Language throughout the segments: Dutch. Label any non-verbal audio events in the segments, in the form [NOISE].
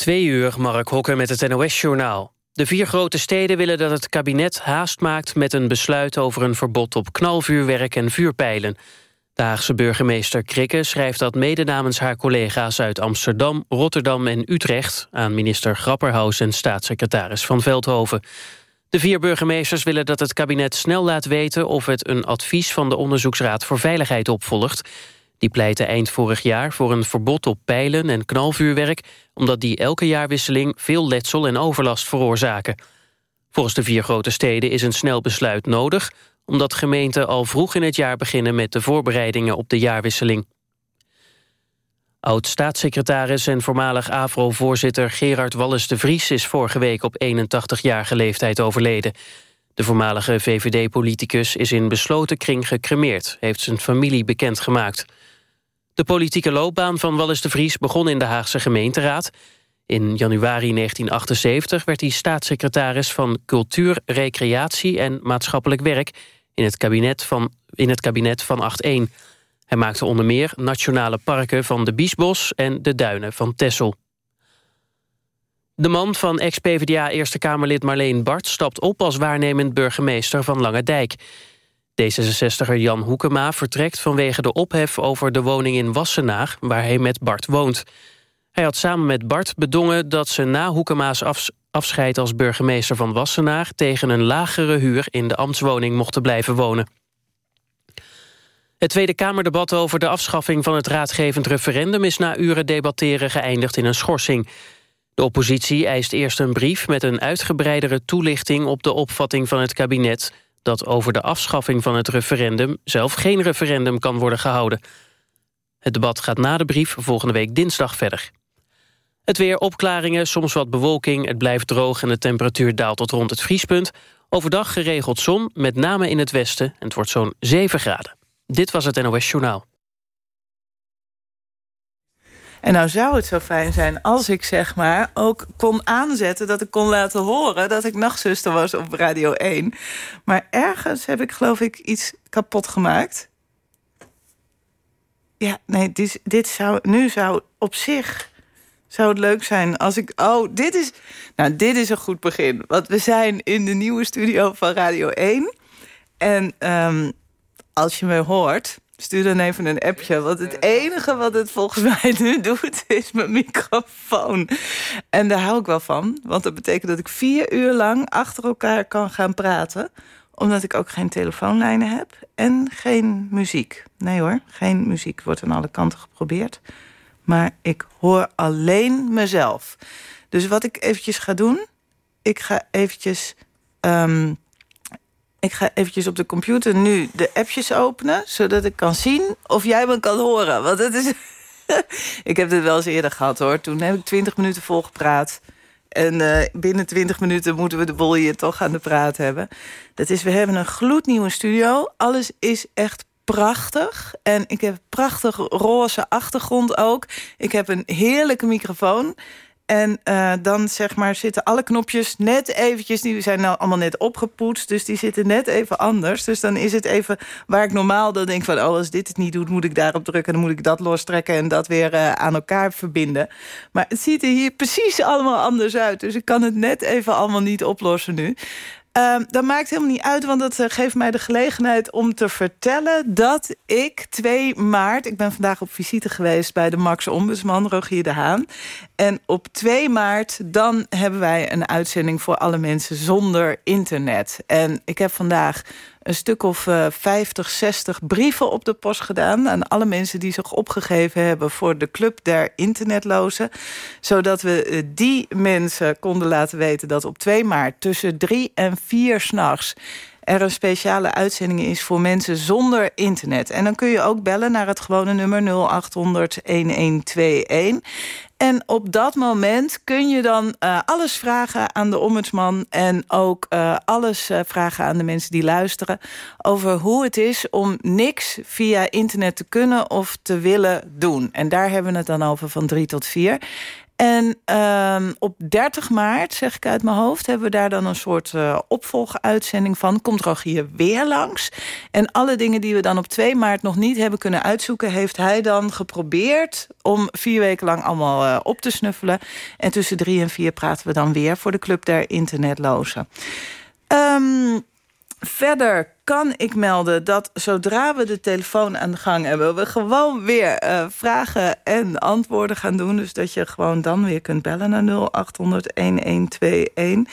Twee uur, Mark Hokker met het NOS-journaal. De vier grote steden willen dat het kabinet haast maakt... met een besluit over een verbod op knalvuurwerk en vuurpijlen. De burgemeester Krikke schrijft dat mede namens haar collega's... uit Amsterdam, Rotterdam en Utrecht... aan minister Grapperhaus en staatssecretaris Van Veldhoven. De vier burgemeesters willen dat het kabinet snel laat weten... of het een advies van de Onderzoeksraad voor Veiligheid opvolgt... Die pleitte eind vorig jaar voor een verbod op pijlen en knalvuurwerk... omdat die elke jaarwisseling veel letsel en overlast veroorzaken. Volgens de vier grote steden is een snel besluit nodig... omdat gemeenten al vroeg in het jaar beginnen met de voorbereidingen op de jaarwisseling. Oud-staatssecretaris en voormalig AVRO-voorzitter Gerard Wallis de Vries... is vorige week op 81-jarige leeftijd overleden. De voormalige VVD-politicus is in besloten kring gecremeerd... heeft zijn familie bekendgemaakt. De politieke loopbaan van Wallis de Vries begon in de Haagse gemeenteraad. In januari 1978 werd hij staatssecretaris van Cultuur, Recreatie en Maatschappelijk Werk in het kabinet van, in het kabinet van 8-1. Hij maakte onder meer nationale parken van de Biesbos en de duinen van Tessel. De man van ex-PVDA Eerste Kamerlid Marleen Bart stapt op als waarnemend burgemeester van Lange Dijk. D66er Jan Hoekema vertrekt vanwege de ophef over de woning in Wassenaar... waar hij met Bart woont. Hij had samen met Bart bedongen dat ze na Hoekema's afscheid als burgemeester van Wassenaar... tegen een lagere huur in de ambtswoning mochten blijven wonen. Het Tweede Kamerdebat over de afschaffing van het raadgevend referendum... is na uren debatteren geëindigd in een schorsing. De oppositie eist eerst een brief met een uitgebreidere toelichting... op de opvatting van het kabinet dat over de afschaffing van het referendum zelf geen referendum kan worden gehouden. Het debat gaat na de brief volgende week dinsdag verder. Het weer opklaringen, soms wat bewolking, het blijft droog... en de temperatuur daalt tot rond het vriespunt. Overdag geregeld zon, met name in het westen, en het wordt zo'n 7 graden. Dit was het NOS Journaal. En nou zou het zo fijn zijn als ik zeg maar ook kon aanzetten... dat ik kon laten horen dat ik nachtzuster was op Radio 1. Maar ergens heb ik geloof ik iets kapot gemaakt. Ja, nee, dit, dit zou, nu zou op zich zou het leuk zijn als ik... Oh, dit is, nou, dit is een goed begin. Want we zijn in de nieuwe studio van Radio 1. En um, als je me hoort Stuur dan even een appje. Want het enige wat het volgens [LAUGHS] mij nu doet, is mijn microfoon. En daar hou ik wel van. Want dat betekent dat ik vier uur lang achter elkaar kan gaan praten. Omdat ik ook geen telefoonlijnen heb. En geen muziek. Nee hoor, geen muziek. Wordt aan alle kanten geprobeerd. Maar ik hoor alleen mezelf. Dus wat ik eventjes ga doen... Ik ga eventjes... Um, ik ga eventjes op de computer nu de appjes openen... zodat ik kan zien of jij me kan horen. Want het is... [LAUGHS] ik heb dit wel eens eerder gehad, hoor. Toen heb ik twintig minuten volgepraat. En uh, binnen twintig minuten moeten we de bol hier toch aan de praat hebben. Dat is, we hebben een gloednieuwe studio. Alles is echt prachtig. En ik heb een prachtig roze achtergrond ook. Ik heb een heerlijke microfoon. En uh, dan zeg maar zitten alle knopjes net eventjes... die zijn nou allemaal net opgepoetst, dus die zitten net even anders. Dus dan is het even waar ik normaal dan denk van... oh, als dit het niet doet, moet ik daarop drukken... dan moet ik dat lostrekken en dat weer uh, aan elkaar verbinden. Maar het ziet er hier precies allemaal anders uit. Dus ik kan het net even allemaal niet oplossen nu. Uh, dat maakt helemaal niet uit, want dat uh, geeft mij de gelegenheid om te vertellen... dat ik 2 maart, ik ben vandaag op visite geweest bij de Max Ombudsman, Rogier de Haan. En op 2 maart, dan hebben wij een uitzending voor alle mensen zonder internet. En ik heb vandaag een stuk of uh, 50, 60 brieven op de post gedaan... aan alle mensen die zich opgegeven hebben voor de Club der Internetlozen. Zodat we uh, die mensen konden laten weten dat op 2 maart... tussen 3 en 4 s'nachts er een speciale uitzending is voor mensen zonder internet. En dan kun je ook bellen naar het gewone nummer 0800-1121. En op dat moment kun je dan uh, alles vragen aan de ombudsman... en ook uh, alles uh, vragen aan de mensen die luisteren... over hoe het is om niks via internet te kunnen of te willen doen. En daar hebben we het dan over van drie tot vier. En um, op 30 maart, zeg ik uit mijn hoofd... hebben we daar dan een soort uh, opvolguitzending van. Komt Rogier weer langs. En alle dingen die we dan op 2 maart nog niet hebben kunnen uitzoeken... heeft hij dan geprobeerd om vier weken lang allemaal uh, op te snuffelen. En tussen drie en vier praten we dan weer... voor de Club der Internetlozen. Um, verder kan ik melden dat zodra we de telefoon aan de gang hebben... we gewoon weer uh, vragen en antwoorden gaan doen. Dus dat je gewoon dan weer kunt bellen naar 0800-1121.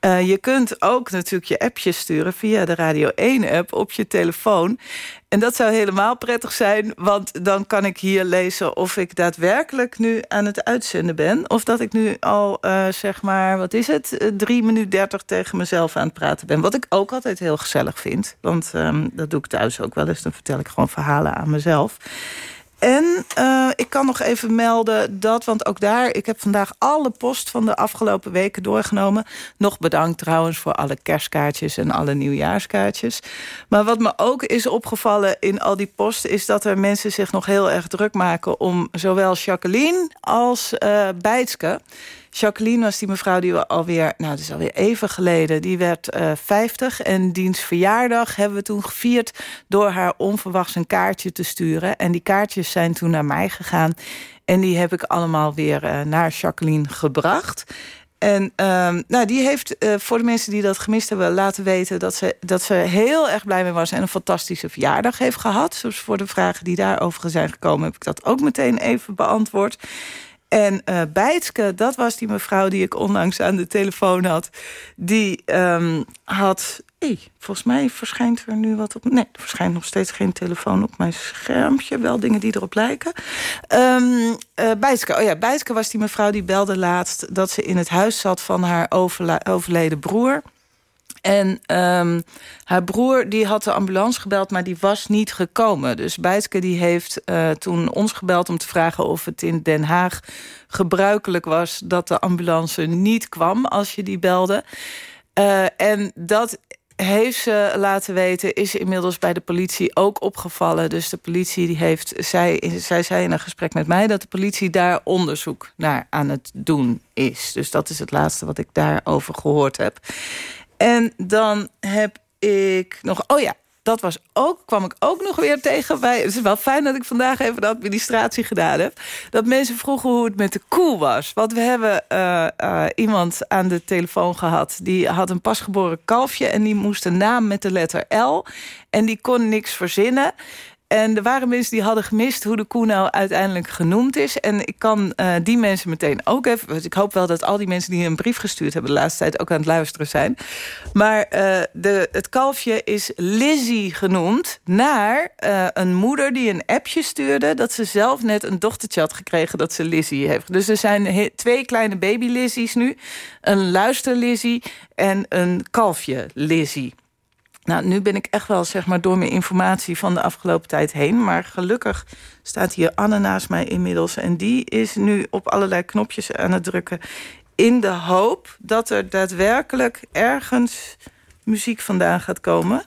Uh, je kunt ook natuurlijk je appje sturen via de Radio 1-app op je telefoon. En dat zou helemaal prettig zijn, want dan kan ik hier lezen... of ik daadwerkelijk nu aan het uitzenden ben. Of dat ik nu al, uh, zeg maar, wat is het... 3 minuten 30 tegen mezelf aan het praten ben. Wat ik ook altijd heel gezellig vind. Want um, dat doe ik thuis ook wel eens. Dan vertel ik gewoon verhalen aan mezelf. En uh, ik kan nog even melden dat, want ook daar... ik heb vandaag alle post van de afgelopen weken doorgenomen. Nog bedankt trouwens voor alle kerstkaartjes en alle nieuwjaarskaartjes. Maar wat me ook is opgevallen in al die post... is dat er mensen zich nog heel erg druk maken... om zowel Jacqueline als uh, Bijtske... Jacqueline was die mevrouw die we alweer, nou het is alweer even geleden, die werd uh, 50 en diens verjaardag hebben we toen gevierd door haar onverwachts een kaartje te sturen. En die kaartjes zijn toen naar mij gegaan en die heb ik allemaal weer uh, naar Jacqueline gebracht. En um, nou, die heeft uh, voor de mensen die dat gemist hebben laten weten... Dat ze, dat ze heel erg blij mee was en een fantastische verjaardag heeft gehad. Dus voor de vragen die daarover zijn gekomen... heb ik dat ook meteen even beantwoord. En uh, Bijtske, dat was die mevrouw die ik onlangs aan de telefoon had. Die um, had... Hey, volgens mij verschijnt er nu wat op... Nee, er verschijnt nog steeds geen telefoon op mijn schermpje. Wel dingen die erop lijken. Um, Bijtske, oh ja, Bijtske was die mevrouw die belde laatst... dat ze in het huis zat van haar overleden broer... En um, haar broer die had de ambulance gebeld, maar die was niet gekomen. Dus Bijtske die heeft uh, toen ons gebeld om te vragen of het in Den Haag gebruikelijk was... dat de ambulance niet kwam als je die belde. Uh, en dat heeft ze laten weten, is inmiddels bij de politie ook opgevallen. Dus de politie die heeft, zij, zij zei in een gesprek met mij... dat de politie daar onderzoek naar aan het doen is. Dus dat is het laatste wat ik daarover gehoord heb. En dan heb ik nog... Oh ja, dat was ook, kwam ik ook nog weer tegen bij... Het is wel fijn dat ik vandaag even de administratie gedaan heb. Dat mensen vroegen hoe het met de koe was. Want we hebben uh, uh, iemand aan de telefoon gehad... die had een pasgeboren kalfje en die moest een naam met de letter L. En die kon niks verzinnen. En er waren mensen die hadden gemist hoe de koe nou uiteindelijk genoemd is. En ik kan uh, die mensen meteen ook even... ik hoop wel dat al die mensen die een brief gestuurd hebben... de laatste tijd ook aan het luisteren zijn. Maar uh, de, het kalfje is Lizzie genoemd... naar uh, een moeder die een appje stuurde... dat ze zelf net een dochtertje had gekregen dat ze Lizzie heeft. Dus er zijn twee kleine baby Lizzie's nu. Een luister Lizzie en een kalfje Lizzie. Nou, nu ben ik echt wel zeg maar, door mijn informatie van de afgelopen tijd heen. Maar gelukkig staat hier Anne naast mij inmiddels. En die is nu op allerlei knopjes aan het drukken. In de hoop dat er daadwerkelijk ergens muziek vandaan gaat komen.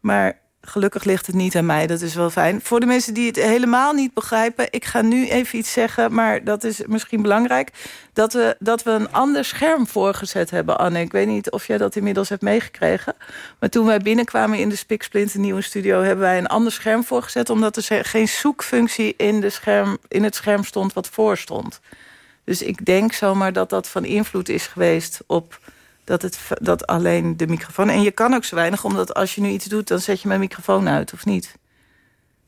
Maar gelukkig ligt het niet aan mij, dat is wel fijn. Voor de mensen die het helemaal niet begrijpen... ik ga nu even iets zeggen, maar dat is misschien belangrijk... dat we, dat we een ander scherm voorgezet hebben, Anne. Ik weet niet of jij dat inmiddels hebt meegekregen. Maar toen wij binnenkwamen in de Spiksplinter nieuwe studio... hebben wij een ander scherm voorgezet... omdat er geen zoekfunctie in, de scherm, in het scherm stond wat voor stond. Dus ik denk zomaar dat dat van invloed is geweest op dat, het, dat alleen de microfoon... En je kan ook zo weinig, omdat als je nu iets doet... dan zet je mijn microfoon uit, of niet?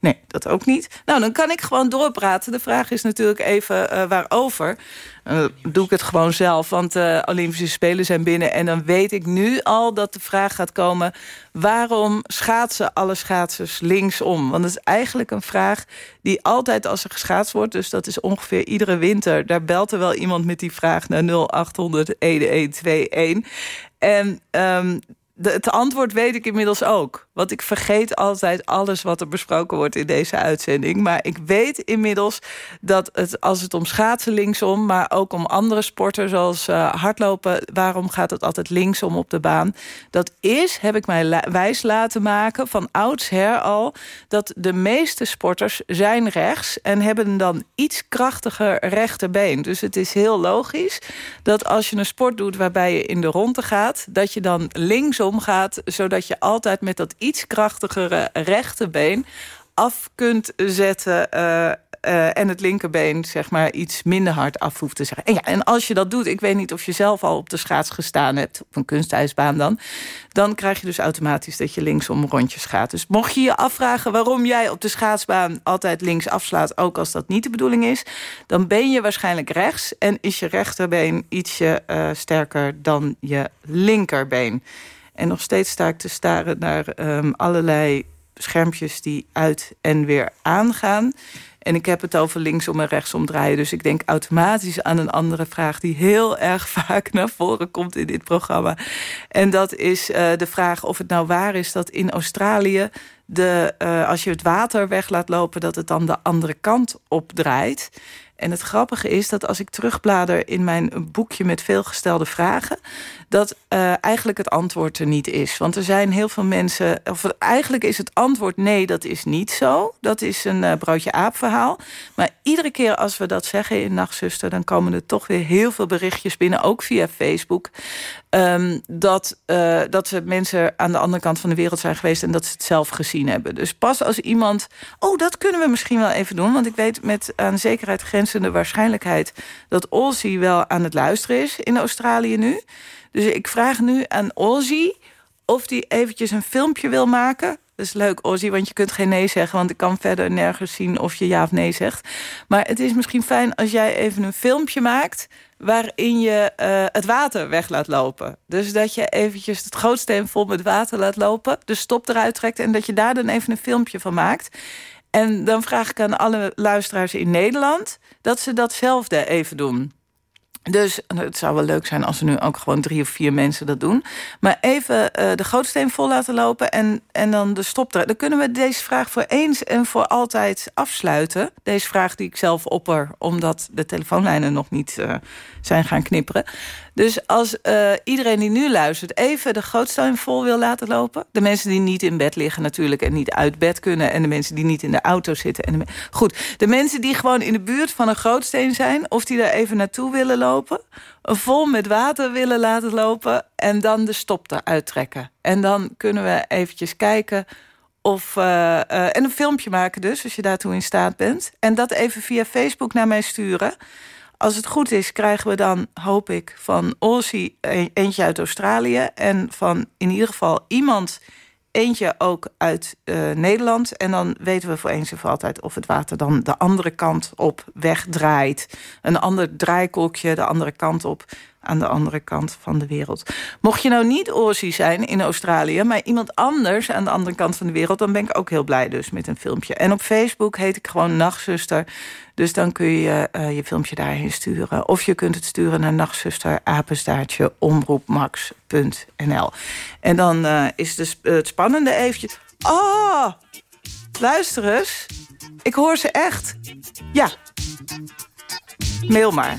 Nee, dat ook niet. Nou, dan kan ik gewoon doorpraten. De vraag is natuurlijk even uh, waarover. Uh, doe ik het gewoon zelf, want de uh, Olympische Spelen zijn binnen... en dan weet ik nu al dat de vraag gaat komen... waarom schaatsen alle schaatsers linksom? Want dat is eigenlijk een vraag die altijd als er geschaatst wordt... dus dat is ongeveer iedere winter... daar belt er wel iemand met die vraag naar 0800 1121. En um, het antwoord weet ik inmiddels ook. Want ik vergeet altijd alles wat er besproken wordt in deze uitzending. Maar ik weet inmiddels dat het, als het om schaatsen linksom... maar ook om andere sporten zoals uh, hardlopen... waarom gaat het altijd linksom op de baan? Dat is, heb ik mij wijs laten maken van oudsher al... dat de meeste sporters zijn rechts... en hebben dan iets krachtiger rechterbeen. Dus het is heel logisch dat als je een sport doet... waarbij je in de ronde gaat, dat je dan linksom gaat... zodat je altijd met dat iets krachtigere rechterbeen af kunt zetten... Uh, uh, en het linkerbeen zeg maar iets minder hard af hoeft te zeggen. En, ja, en als je dat doet, ik weet niet of je zelf al op de schaats gestaan hebt... op een kunstijsbaan dan... dan krijg je dus automatisch dat je linksom rondjes gaat. Dus mocht je je afvragen waarom jij op de schaatsbaan... altijd links afslaat, ook als dat niet de bedoeling is... dan ben je waarschijnlijk rechts... en is je rechterbeen ietsje uh, sterker dan je linkerbeen. En nog steeds sta ik te staren naar um, allerlei schermpjes die uit en weer aangaan. En ik heb het over linksom en rechtsom draaien. Dus ik denk automatisch aan een andere vraag... die heel [LAUGHS] erg vaak naar voren komt in dit programma. En dat is uh, de vraag of het nou waar is dat in Australië... De, uh, als je het water weg laat lopen, dat het dan de andere kant opdraait. En het grappige is dat als ik terugblader in mijn boekje met veel gestelde vragen... dat uh, eigenlijk het antwoord er niet is. Want er zijn heel veel mensen... of eigenlijk is het antwoord nee, dat is niet zo. Dat is een uh, broodje aap verhaal. Maar iedere keer als we dat zeggen in Nachtzuster... dan komen er toch weer heel veel berichtjes binnen, ook via Facebook... Um, dat, uh, dat ze mensen aan de andere kant van de wereld zijn geweest... en dat ze het zelf gezien hebben. Dus pas als iemand... oh, dat kunnen we misschien wel even doen... want ik weet met aan zekerheid grenzende waarschijnlijkheid... dat Olsie wel aan het luisteren is in Australië nu. Dus ik vraag nu aan Olsie of die eventjes een filmpje wil maken... Dat is leuk, Ozzy, want je kunt geen nee zeggen... want ik kan verder nergens zien of je ja of nee zegt. Maar het is misschien fijn als jij even een filmpje maakt waarin je uh, het water weg laat lopen. Dus dat je eventjes het gootsteen vol met water laat lopen... de stop eruit trekt en dat je daar dan even een filmpje van maakt. En dan vraag ik aan alle luisteraars in Nederland... dat ze datzelfde even doen. Dus het zou wel leuk zijn als er nu ook gewoon drie of vier mensen dat doen. Maar even uh, de gootsteen vol laten lopen en, en dan de stop eruit. Dan kunnen we deze vraag voor eens en voor altijd afsluiten. Deze vraag die ik zelf opper, omdat de telefoonlijnen nog niet uh, zijn gaan knipperen. Dus als uh, iedereen die nu luistert even de gootsteen vol wil laten lopen... de mensen die niet in bed liggen natuurlijk en niet uit bed kunnen... en de mensen die niet in de auto zitten. En Goed, de mensen die gewoon in de buurt van een grootsteen zijn... of die daar even naartoe willen lopen... vol met water willen laten lopen... en dan de stop eruit trekken. En dan kunnen we eventjes kijken... Of, uh, uh, en een filmpje maken dus, als je daartoe in staat bent. En dat even via Facebook naar mij sturen als het goed is, krijgen we dan, hoop ik, van Aussie eentje uit Australië... en van in ieder geval iemand, eentje ook uit uh, Nederland. En dan weten we voor eens en voor altijd of het water dan de andere kant op wegdraait. Een ander draaikolkje de andere kant op aan de andere kant van de wereld. Mocht je nou niet Aussie zijn in Australië... maar iemand anders aan de andere kant van de wereld... dan ben ik ook heel blij dus met een filmpje. En op Facebook heet ik gewoon Nachtzuster. Dus dan kun je uh, je filmpje daarheen sturen. Of je kunt het sturen naar nachtzuster apenstaartje omroepmax.nl. En dan uh, is de, het spannende eventjes... Oh, luister eens. Ik hoor ze echt. Ja. Mail maar.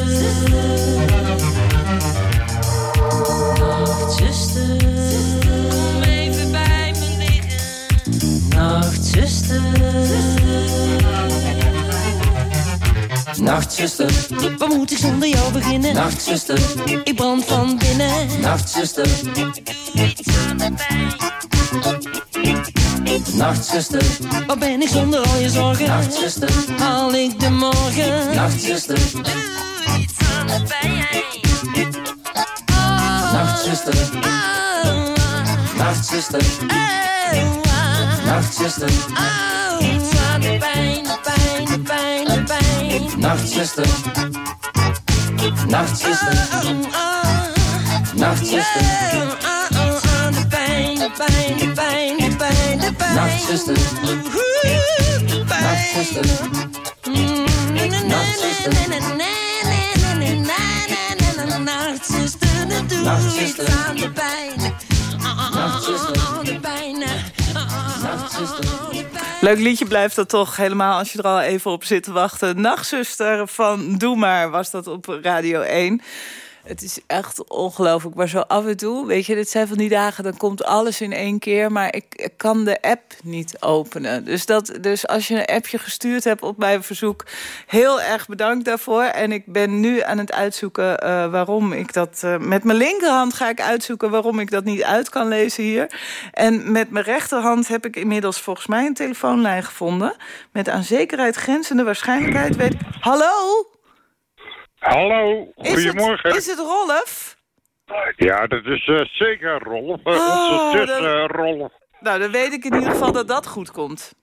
nachtzuster, Wat moet ik zonder jou beginnen? nachtzuster, Ik brand van binnen. nachtzuster, iets aan de pijn. nachtzuster, Wat ben ik zonder al je zorgen? nachtzuster, Haal ik de morgen? nachtzuster, Doe iets aan de pijn. nachtzuster, Oh, nachtzuster, oh, nachtzuster, oh. Iets aan de pijn, pijn, de pijn. nachtzuster, pijn. nachtzuster, na, na, Nachtzuster. na, na, na, na, na, na, na, na, na, Nachtzuster, dan doe Nachtzuster. Leuk liedje blijft dat toch helemaal als je er al even op zit te wachten. Nachtzuster van Doe Maar was dat op Radio 1. Het is echt ongelooflijk. Maar zo af en toe, weet je, dit zijn van die dagen... dan komt alles in één keer, maar ik, kan de app niet openen. Dus, dat, dus als je een appje gestuurd hebt op mijn verzoek... heel erg bedankt daarvoor. En ik ben nu aan het uitzoeken eh, waarom ik dat... eh, met mijn linkerhand ga ik uitzoeken waarom ik dat niet uit kan lezen hier. En met mijn rechterhand heb ik inmiddels volgens mij een telefoonlijn gevonden. Met aan zekerheid grenzende waarschijnlijkheid weet ik... Hallo? Hallo, Is goedemorgen. Het, is het Rolf? Ja, dat is eh, zeker Rolf. Eh, Oh, onze zus dat- eh, Rolf. Nou, dan weet ik in ieder geval dat dat goed komt.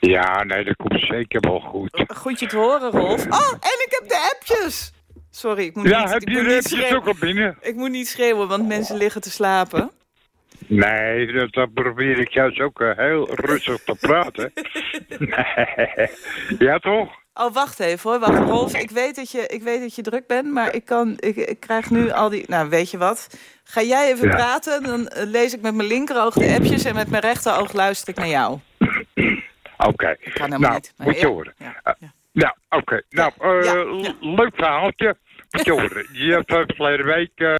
Ja, nee, dat komt zeker wel goed. Goed je te horen, Rolf. Oh, en ik heb de appjes! Sorry, ik moet Ja, niet, heb ik je moet de niet appjes schreeuwen. ook al binnen? Ik moet niet schreeuwen, want mensen liggen te slapen. Nee, dat, dat probeer ik juist ook heel rustig te praten. [LAUGHS] nee. Ja, toch? Oh, wacht even hoor. Wacht, Rolf. Ik weet dat je, ik weet dat je druk bent, maar ik, kan, ik, ik krijg nu al die... Nou, weet je wat? Ga jij even Ja. praten, dan eh, lees ik met mijn linkeroog de appjes... en met mijn rechteroog luister ik naar jou. [CLEARS THROAT] Oké. Ik kan helemaal Nou, niet. maar moet je ja, horen. Ja, Eh. Nou, oké. Nou, ja. leuk verhaaltje. Moet je horen. Je hebt uh, verleden week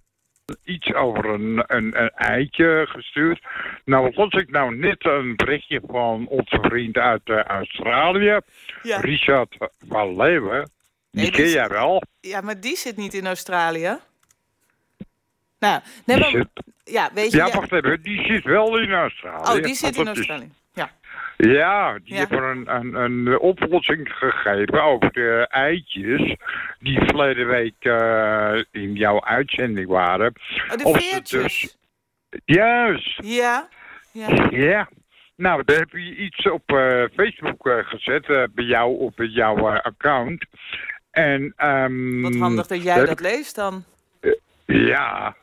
iets over een, een, een eitje gestuurd. Nou, las ik nou net een berichtje van onze vriend uit eh, Australië. Ja. Richard van Leeuwen. Die Nee, ken jij wel. ja, maar die zit niet in Australië. Nou, nee, maar, zit, ja, weet je... ja, ja- wacht even. Die zit wel in Australië. oh, die zit in is- Australië. Ja. Ja, die Ja. hebben een, een, een oplossing gegeven over de eitjes die verleden week eh, in jouw uitzending waren. Oh, de Of veertjes. dus- Juist, Ja. ja. ja. Nou, daar heb je iets op eh, Facebook eh, gezet, bij jou op jouw account. En, ehm, Wat handig dat jij dat leest dan. Ja,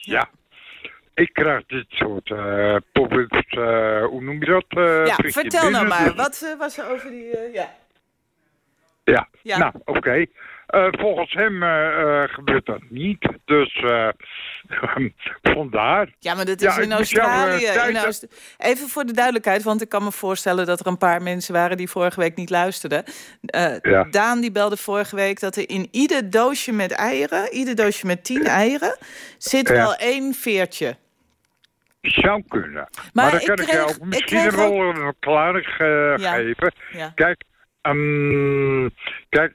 ja. Ik krijg dit soort pop-ups, eh, hoe noem je dat? eh, ja, vertel nou maar. Wat was er over die... ja. Ja, Ja. nou, oké. Volgens hem gebeurt dat niet. Dus [LAUGHS] vandaar. Ja, maar dat Ja, is in jou, Australië. in Aust- Even voor de duidelijkheid, want ik kan me voorstellen... dat er een paar mensen waren die vorige week niet luisterden. Ja. Daan die belde vorige week dat er in ieder doosje met eieren... ieder doosje met tien eieren, zit wel één veertje. Zou kunnen. Maar Maar, dan ik kan ik, jou misschien wel een verklaring eh, Ja. geven. Ja. Kijk, ehm, kijk,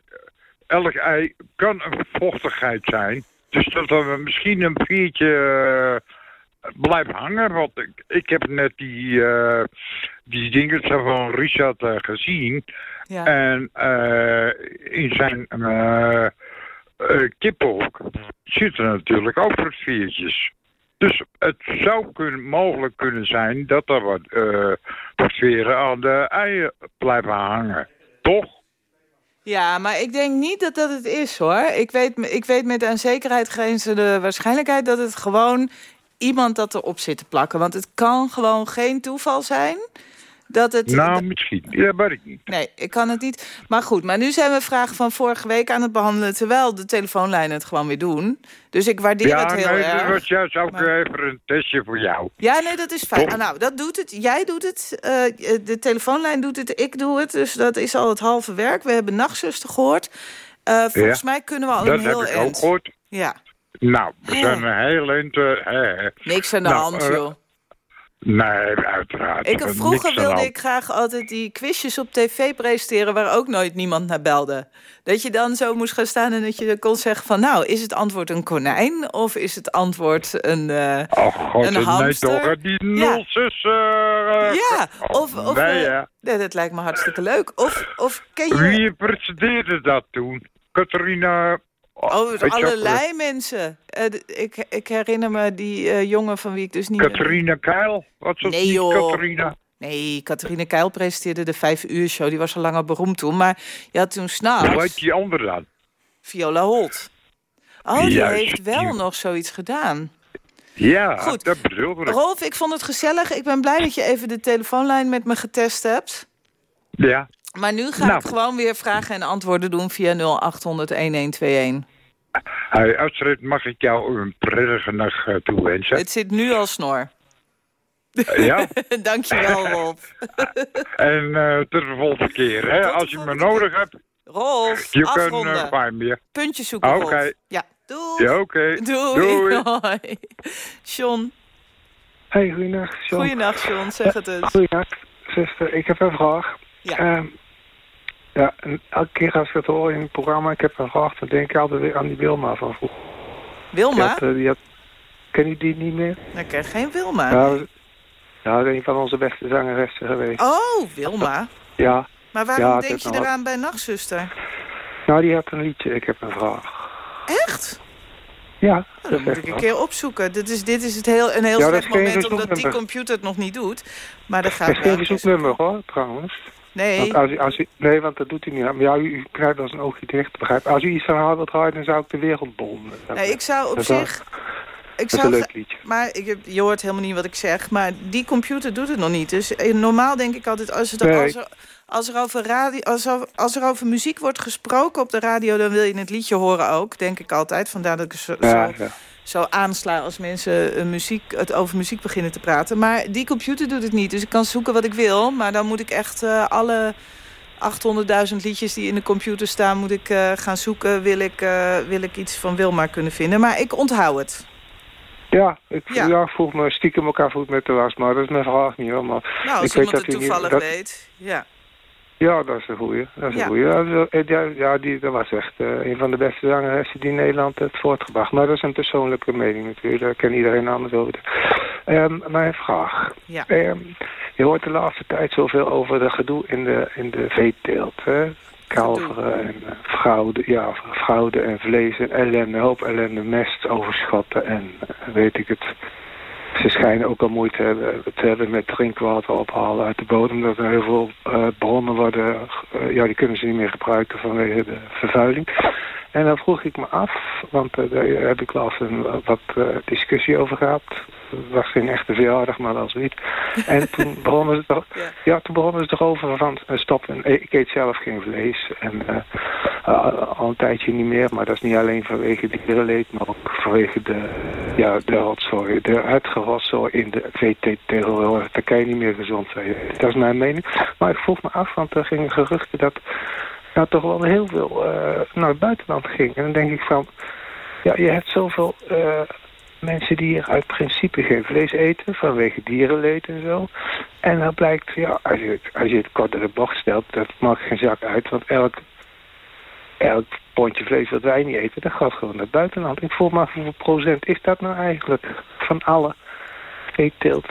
elk ei kan een vochtigheid zijn. Dus dat er misschien een viertje eh, blijft hangen. Want ik, ik heb net die, eh, die dingen van Richard gezien. Ja. En in zijn kippenhok zitten natuurlijk ook wat veertjes. Dus het zou mogelijk kunnen zijn dat er wat, eh wat veren aan de eieren blijven hangen. Toch? Ja, maar ik denk niet dat dat het is, hoor. Ik weet, ik weet met aan zekerheid grenzen de waarschijnlijkheid... dat het gewoon iemand dat erop zit te plakken. Want het kan gewoon geen toeval zijn dat het... nou, misschien. Ja, weet ik niet. Nee, ik kan het niet. Maar goed, maar nu zijn we vragen van vorige week aan het behandelen... terwijl de telefoonlijnen het gewoon weer doen. Dus ik waardeer Ja, het heel nee, erg. dat was juist ook Maar- even een testje voor jou. Ja, nee, dat is fijn. Ah, nou, dat doet het. Jij doet het. eh, de telefoonlijn doet het. Ik doe het. Dus dat is al het halve werk. We hebben nachtzuster gehoord. Eh, volgens Ja, mij kunnen we al Dat een heel heb ik ook gehoord. Ja, Nou, we zijn een heel eind... eh, niks aan de Nou, hand, eh, joh. Nee, uiteraard. Ik, Er vroeger wilde ik graag altijd die quizjes op tv presenteren... waar ook nooit niemand naar belde. Dat je dan zo moest gaan staan en dat je kon zeggen van... nou, is het antwoord een konijn of is het antwoord een... Oh god, Een nee hamster? toch, die Ja. 06... eh, ja, oh, of... of nee, eh, nee, dat lijkt me hartstikke leuk. Of, of ken je... Wie presenteerde dat toen? Catharina... Oh, oh eh, allerlei mensen. Eh, ik, ik herinner me die eh, jongen van wie ik dus niet... Catharina Keil? Wat zo nee, joh. Nee, Catharina Keil presenteerde de Vijf Uur Show. Die was al langer beroemd toen. Maar je had toen s'nachts... Hoe heet die andere dan? Viola Holt. Oh, die heeft wel nog zoiets gedaan. Ja, Goed. dat bedoel ik. Rolf, ik vond het gezellig. Ik ben blij dat je even de telefoonlijn met me getest hebt. Ja. Maar nu ga ik nou. gewoon weer vragen en antwoorden doen via 0800 1121. [LAUGHS] Uiteraard mag ik jou een prettige nacht eh, toewensen. Het zit nu al snor. Eh, ja? [LAUGHS] Dankjewel, [LAUGHS] Rolf. en uh, tot de volgende keer. Hè? Als je me nodig hebt... Rolf, Je kunt uh, bij me. Puntjes zoeken, Oké. Ja, doei. Oké. Doei. Doei. Hoi. John. Hey, goeienacht, John. Goeienacht, John. Zeg het eens. Goeienacht, zuster. Ik heb een vraag. Ja. Ehm, ja, en elke keer als ik het hoor in het programma, ik heb een vraag, dan denk ik altijd weer aan die Wilma van vroeger. Wilma? had, eh, die had, ken je die niet meer? Ik ken geen Wilma. Ja, dat is- dat een van onze beste zangeressen geweest. Oh, Wilma. Ja, Maar waarom Ja, denk je nog eraan bij Nachtzuster? nou die had een liedje, ik heb een vraag. Echt? Ja, Nou, dat moet ik een keer opzoeken. Dit is, dit is het heel, een heel Ja, dat slecht moment omdat die computer het nog niet doet. Maar dat gaat Het is geen wel. verzoeknummer hoor, trouwens. Nee, Want als u, als u, nee, want dat doet u niet. Maar ja, u, u knijpt als een oogje dicht, begrijp. Als u iets van haar wilt draaien, dan zou ik de wereldbom. nee, ik zou op Dat zich... Ik Dat is een leuk liedje. maar ik, heb- je hoort helemaal niet wat ik zeg. Maar die computer doet het nog niet. Dus eh, normaal denk ik altijd... Als, het, Nee. als, er, als, er over radio, als, er, als er over muziek wordt gesproken op de radio... dan wil je het liedje horen ook, denk ik altijd. Vandaar dat ik zo, Ja, zo, ja. Zo aansla als mensen muziek, het over muziek beginnen te praten. Maar die computer doet het niet. Dus ik kan zoeken wat ik wil. Maar dan moet ik echt eh, alle 800.000 liedjes die in de computer staan... moet ik eh, gaan zoeken, wil ik, eh, wil ik iets van Wilma kunnen vinden. Maar ik onthoud het. Ja, ik, Ja. vroeg me stiekem elkaar voet met de was, maar dat is mijn vraag niet hoor. Maar Nou, als Ik weet dat het niet- toevallig dat- weet. Ja. Ja, dat is een goeie. Dat is Ja. een goeie. Ja, ja, die, dat was echt eh, een van de beste zangeressen die Nederland heeft voortgebracht. Maar dat is een persoonlijke mening natuurlijk, daar kan iedereen anders over. Ehm mijn vraag. Ja. Ehm, je hoort de laatste tijd zoveel over de gedoe in de, in de veeteelt. Hè? Kalveren en uh, fraude, ja, fraude en vlees en ellende, hoop ellende, mest overschatten en eh, weet ik het. Ze schijnen ook al moeite te hebben, met drinkwater ophalen uit de bodem. Dat er heel veel eh, bronnen worden, eh, ja die kunnen ze niet meer gebruiken vanwege de vervuiling. En dan vroeg ik me af, want eh, daar heb ik laatst een wat discussie over gehad was geen echte verjaardag, maar wel zoiets. En [LAUGHS] toen begonnen ze, er, Ja. ja. toen begonnen ze erover van eh, stoppen. Ik eet zelf geen vlees. En eh, al- al een tijdje niet meer. Maar dat is niet alleen vanwege dierenleed, maar ook vanwege de, ja, de rotzooi. De uitgerotzooi in de VT tegenwoordig. Dat kan je niet meer gezond zijn. Dat is mijn mening. Maar ik vroeg me af, want er gingen geruchten dat nou, toch wel heel veel eh, naar het buitenland ging. En dan denk ik van, ja, je hebt zoveel eh, mensen die hier uit principe geen vlees eten, vanwege dierenleed en zo. En dan blijkt, ja, als je, het- als je het kort in de bocht stelt, dat maakt geen zak uit, want elk, elk pondje vlees dat wij niet eten, dat gaat gewoon naar het buitenland. Ik voel me af hoeveel procent is dat nou eigenlijk van alle veeteelt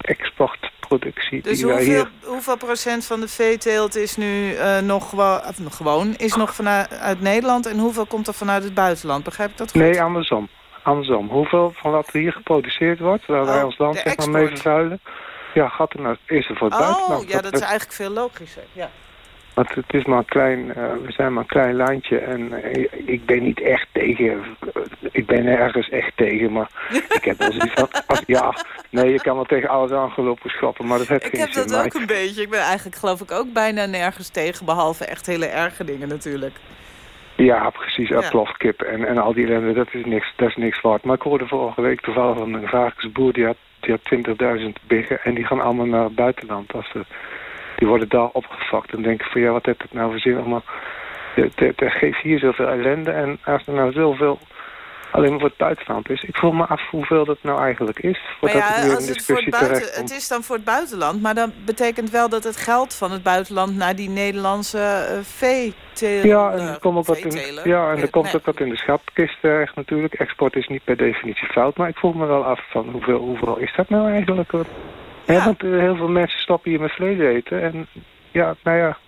exportproductie Dus hoeveel, hier... hoeveel procent van de veeteelt is nu eh, nog of nog gewoon, is nog vanuit uit Nederland en hoeveel komt er vanuit het buitenland? Begrijp ik dat goed? Nee, andersom. Andersom. Hoeveel van wat hier geproduceerd wordt, waar wij Oh, ons land zeg maar mee vervuilen, ja, gaat er nou, is er voor het buitenland. Oh, ja, dat is eigenlijk veel logischer. Ja. Want het is maar een klein, eh, we zijn maar een klein landje en eh, ik ben niet echt tegen, ik ben ergens echt tegen, maar [LAUGHS] ik heb wel zoiets van, als, ja, nee, je kan wel tegen alles aangelopen schoppen, maar dat heeft Ik geen heb zin. dat Maar ook een beetje. Ik ben eigenlijk geloof ik ook bijna nergens tegen, behalve echt hele erge dingen natuurlijk. Ja, precies. Ja. Plofkip en, en al die ellende, dat is niks, dat is niks waard. Maar ik hoorde vorige week toevallig van een varkensboer, die had, die had 20.000 biggen en die gaan allemaal naar het buitenland. Als ze, die worden daar opgevakt. Dan denk ik van ja, wat heeft het nou voor zin? Maar er geeft hier zoveel ellende en als er nou zoveel alleen maar voor het buitenland is. Ik vroeg me af hoeveel dat nou eigenlijk is. Maar Voordat ja, het als voor het, buiten, het is dan voor het buitenland, maar dat betekent wel dat het geld van het buitenland naar die Nederlandse uh, veeteler... Ja, en dan komt ook wat in, ja, en dan komt ook wat in de schatkist terecht natuurlijk. Export is niet per definitie fout, maar ik vroeg me wel af van hoeveel, hoeveel is dat nou eigenlijk? Ja, Ja. want eh, heel veel mensen stoppen hier met vlees eten. En ja, nou ja,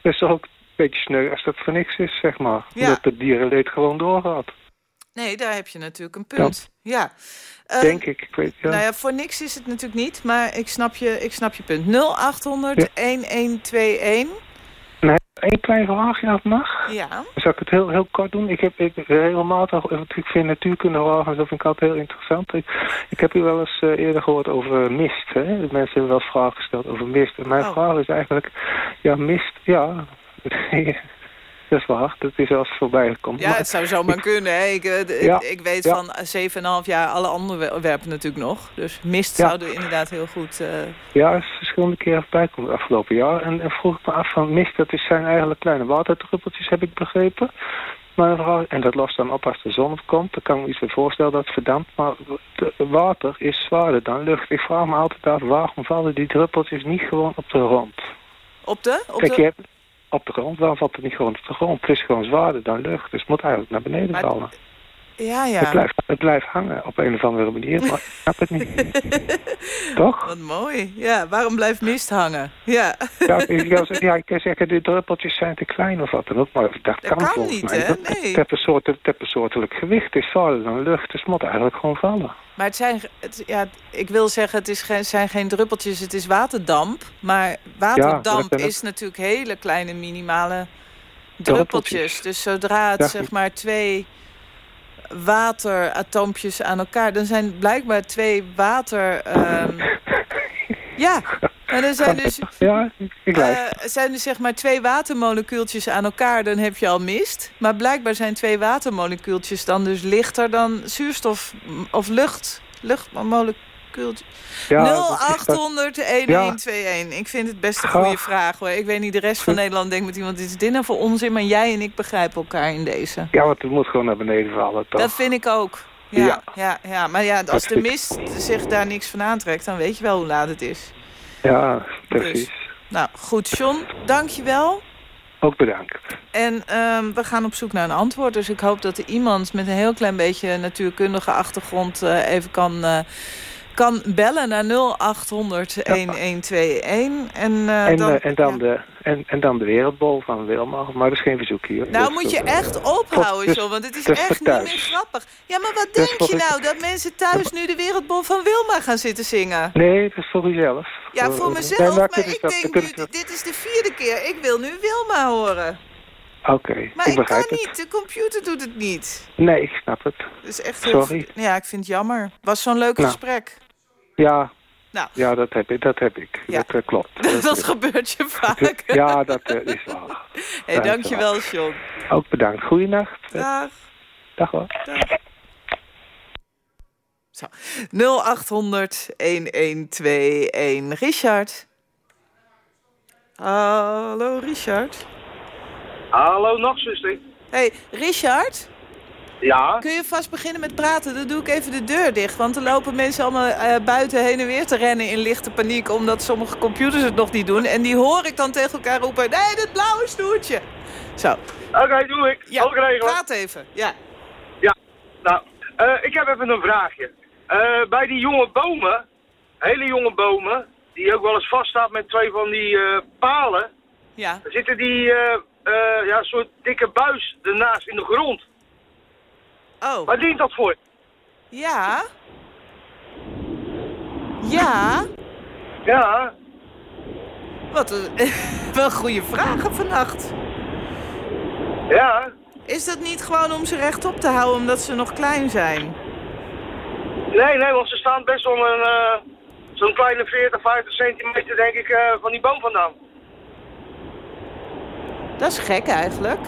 dat is toch ook een beetje sneu als dat voor niks is, zeg maar. Ja. Dat het dierenleed gewoon doorgaat, Nee, daar heb je natuurlijk een punt. Ja. Eh, denk ik. ik weet, ja. Nou ja, voor niks is het natuurlijk niet, maar ik snap je, ik snap je punt. 0800 1121. Eén klein vraagje als mag. Ja. Zal ik het heel, heel kort doen? Ik heb ik, regelmatig, want ik vind natuurkunde vragen, dat vind ik altijd heel interessant. Ik, ik heb u wel eens eh, eerder gehoord over mist. Hè? De mensen hebben wel vragen gesteld over mist. En mijn Oh. vraag is eigenlijk, ja, mist, ja, [LAUGHS] dat is waar. Dat is als voorbij gekomen. Ja, Maar- het zou zomaar kunnen. Hè. Ik, eh, d- Ja, ik weet ja. van 7,5 jaar alle andere onderwerpen natuurlijk nog. Dus mist Ja. zouden we inderdaad heel goed... eh, Ja, is verschillende keren voorbij het afgelopen jaar. En, en vroeg ik me af van mist, dat is, zijn eigenlijk kleine waterdruppeltjes, heb ik begrepen. Maar en dat lost dan op als de zon opkomt. Dan kan ik me iets voorstellen dat het verdampt. Maar water is zwaarder dan lucht. Ik vraag me altijd af, waarom vallen die druppeltjes niet gewoon op de grond? op de? Op Kijk, de... je hebt op de grond, waarom valt het niet gewoon op de grond? Het is gewoon zwaarder dan lucht, dus het moet eigenlijk naar beneden Maar- vallen. Ja, Het, ja. blijft, het blijft hangen op een of andere manier, maar ik snap het niet. [LAUGHS] Toch? Wat mooi. Ja, waarom blijft mist hangen? Ja. Ja, ik, ja, ja, ik kan zeggen, die druppeltjes zijn te klein of wat dan ook. Maar dat, Dat kan, kan volgens niet, mij. hè? Nee. Het heeft een soort, het heeft een soortelijk gewicht. Het is zwaarder dan lucht, dus het moet eigenlijk gewoon vallen. Maar het zijn, het, ja, ik wil zeggen, het is geen, zijn geen druppeltjes, het is waterdamp. Maar waterdamp is natuurlijk hele kleine minimale druppeltjes. Druppeltjes. Dus zodra het Ja. zeg maar twee wateratoompjes aan elkaar... dan zijn blijkbaar twee water... ehm, [LAUGHS] ja, en er zijn dus... [LAUGHS] Ja, ik luister. Eh, zijn er zeg maar twee watermolecuultjes aan elkaar, dan heb je al mist. Maar blijkbaar zijn twee watermolecuultjes dan dus lichter dan zuurstof of lucht. Luchtmolecuultjes. ja, dat is- 0800 1121. Ik vind het best een goede vraag hoor. Ik weet niet, de rest van Nederland denkt met iemand, dit is dit nou voor onzin? Maar jij en ik begrijpen elkaar in deze. Ja, want het moet gewoon naar beneden vallen, toch? Dat vind ik ook. Ja, ja. Ja. ja, Maar ja, als de mist zich daar niks van aantrekt, dan weet je wel hoe laat het is. Ja, precies. Nou, goed, John, dankjewel. Ook bedankt. En ehm, we gaan op zoek naar een antwoord. Dus ik hoop dat er iemand met een heel klein beetje natuurkundige achtergrond eh, even kan, eh, kan bellen naar 0800 1121. En, eh, En, dan, eh, en, dan ja. de, en, en dan de wereldbol van Wilma. Maar dat is geen verzoek hier. Nou Dus, moet je eh, echt ophouden, Dus- John, want het is dus echt niet meer grappig. Ja, maar wat denk je nou? Dat mensen thuis nu de wereldbol van Wilma gaan zitten zingen? Nee, dat is voor uzelf. Ja, voor mezelf, maar ik denk nu, dit is de vierde keer. Ik wil nu Wilma horen. Oké, Maar ik ik, kan begrijp niet, het. de computer doet het niet. Nee, ik snap het. Echt heel... Sorry. Ja, ik vind het jammer. Was zo'n leuk Nou. gesprek. Ja, Nou. ja dat heb ik. Dat, heb ik. Ja. dat eh, klopt. [LAUGHS] Dat, is- gebeurt je [LAUGHS] vaak. Ja, dat eh, is waar. [LAUGHS] hey, dankjewel, John. Ook bedankt. Goeienacht. Dag. Dag hoor. Zo. 0800 1121. Richard. Hallo, Richard. Hallo, nachtzuster. Hey, Richard. Ja, Kun je vast beginnen met praten? Dan doe ik even de deur dicht. Want er lopen mensen allemaal eh, buiten heen en weer te rennen in lichte paniek... omdat sommige computers het nog niet doen. En die hoor ik dan tegen elkaar roepen... Nee, dat blauwe snoertje. Zo, oké, doe ik. ja, praat even. Ja. Nou, eh, ik heb even een vraagje. Eh, bij die jonge bomen, hele jonge bomen, die ook wel eens vaststaat met twee van die palen, Ja. er zitten die, ja, soort dikke buis ernaast in de grond. Oh, Waar dient dat voor? ja. Ja. Ja, Wat een, [LAUGHS] wel goede vragen vannacht. ja. Is dat niet gewoon om ze rechtop te houden omdat ze nog klein zijn? Nee, nee, want ze staan best wel een, eh, zo'n kleine 40, 50 centimeter, denk ik, eh, van die boom vandaan. Dat is gek eigenlijk.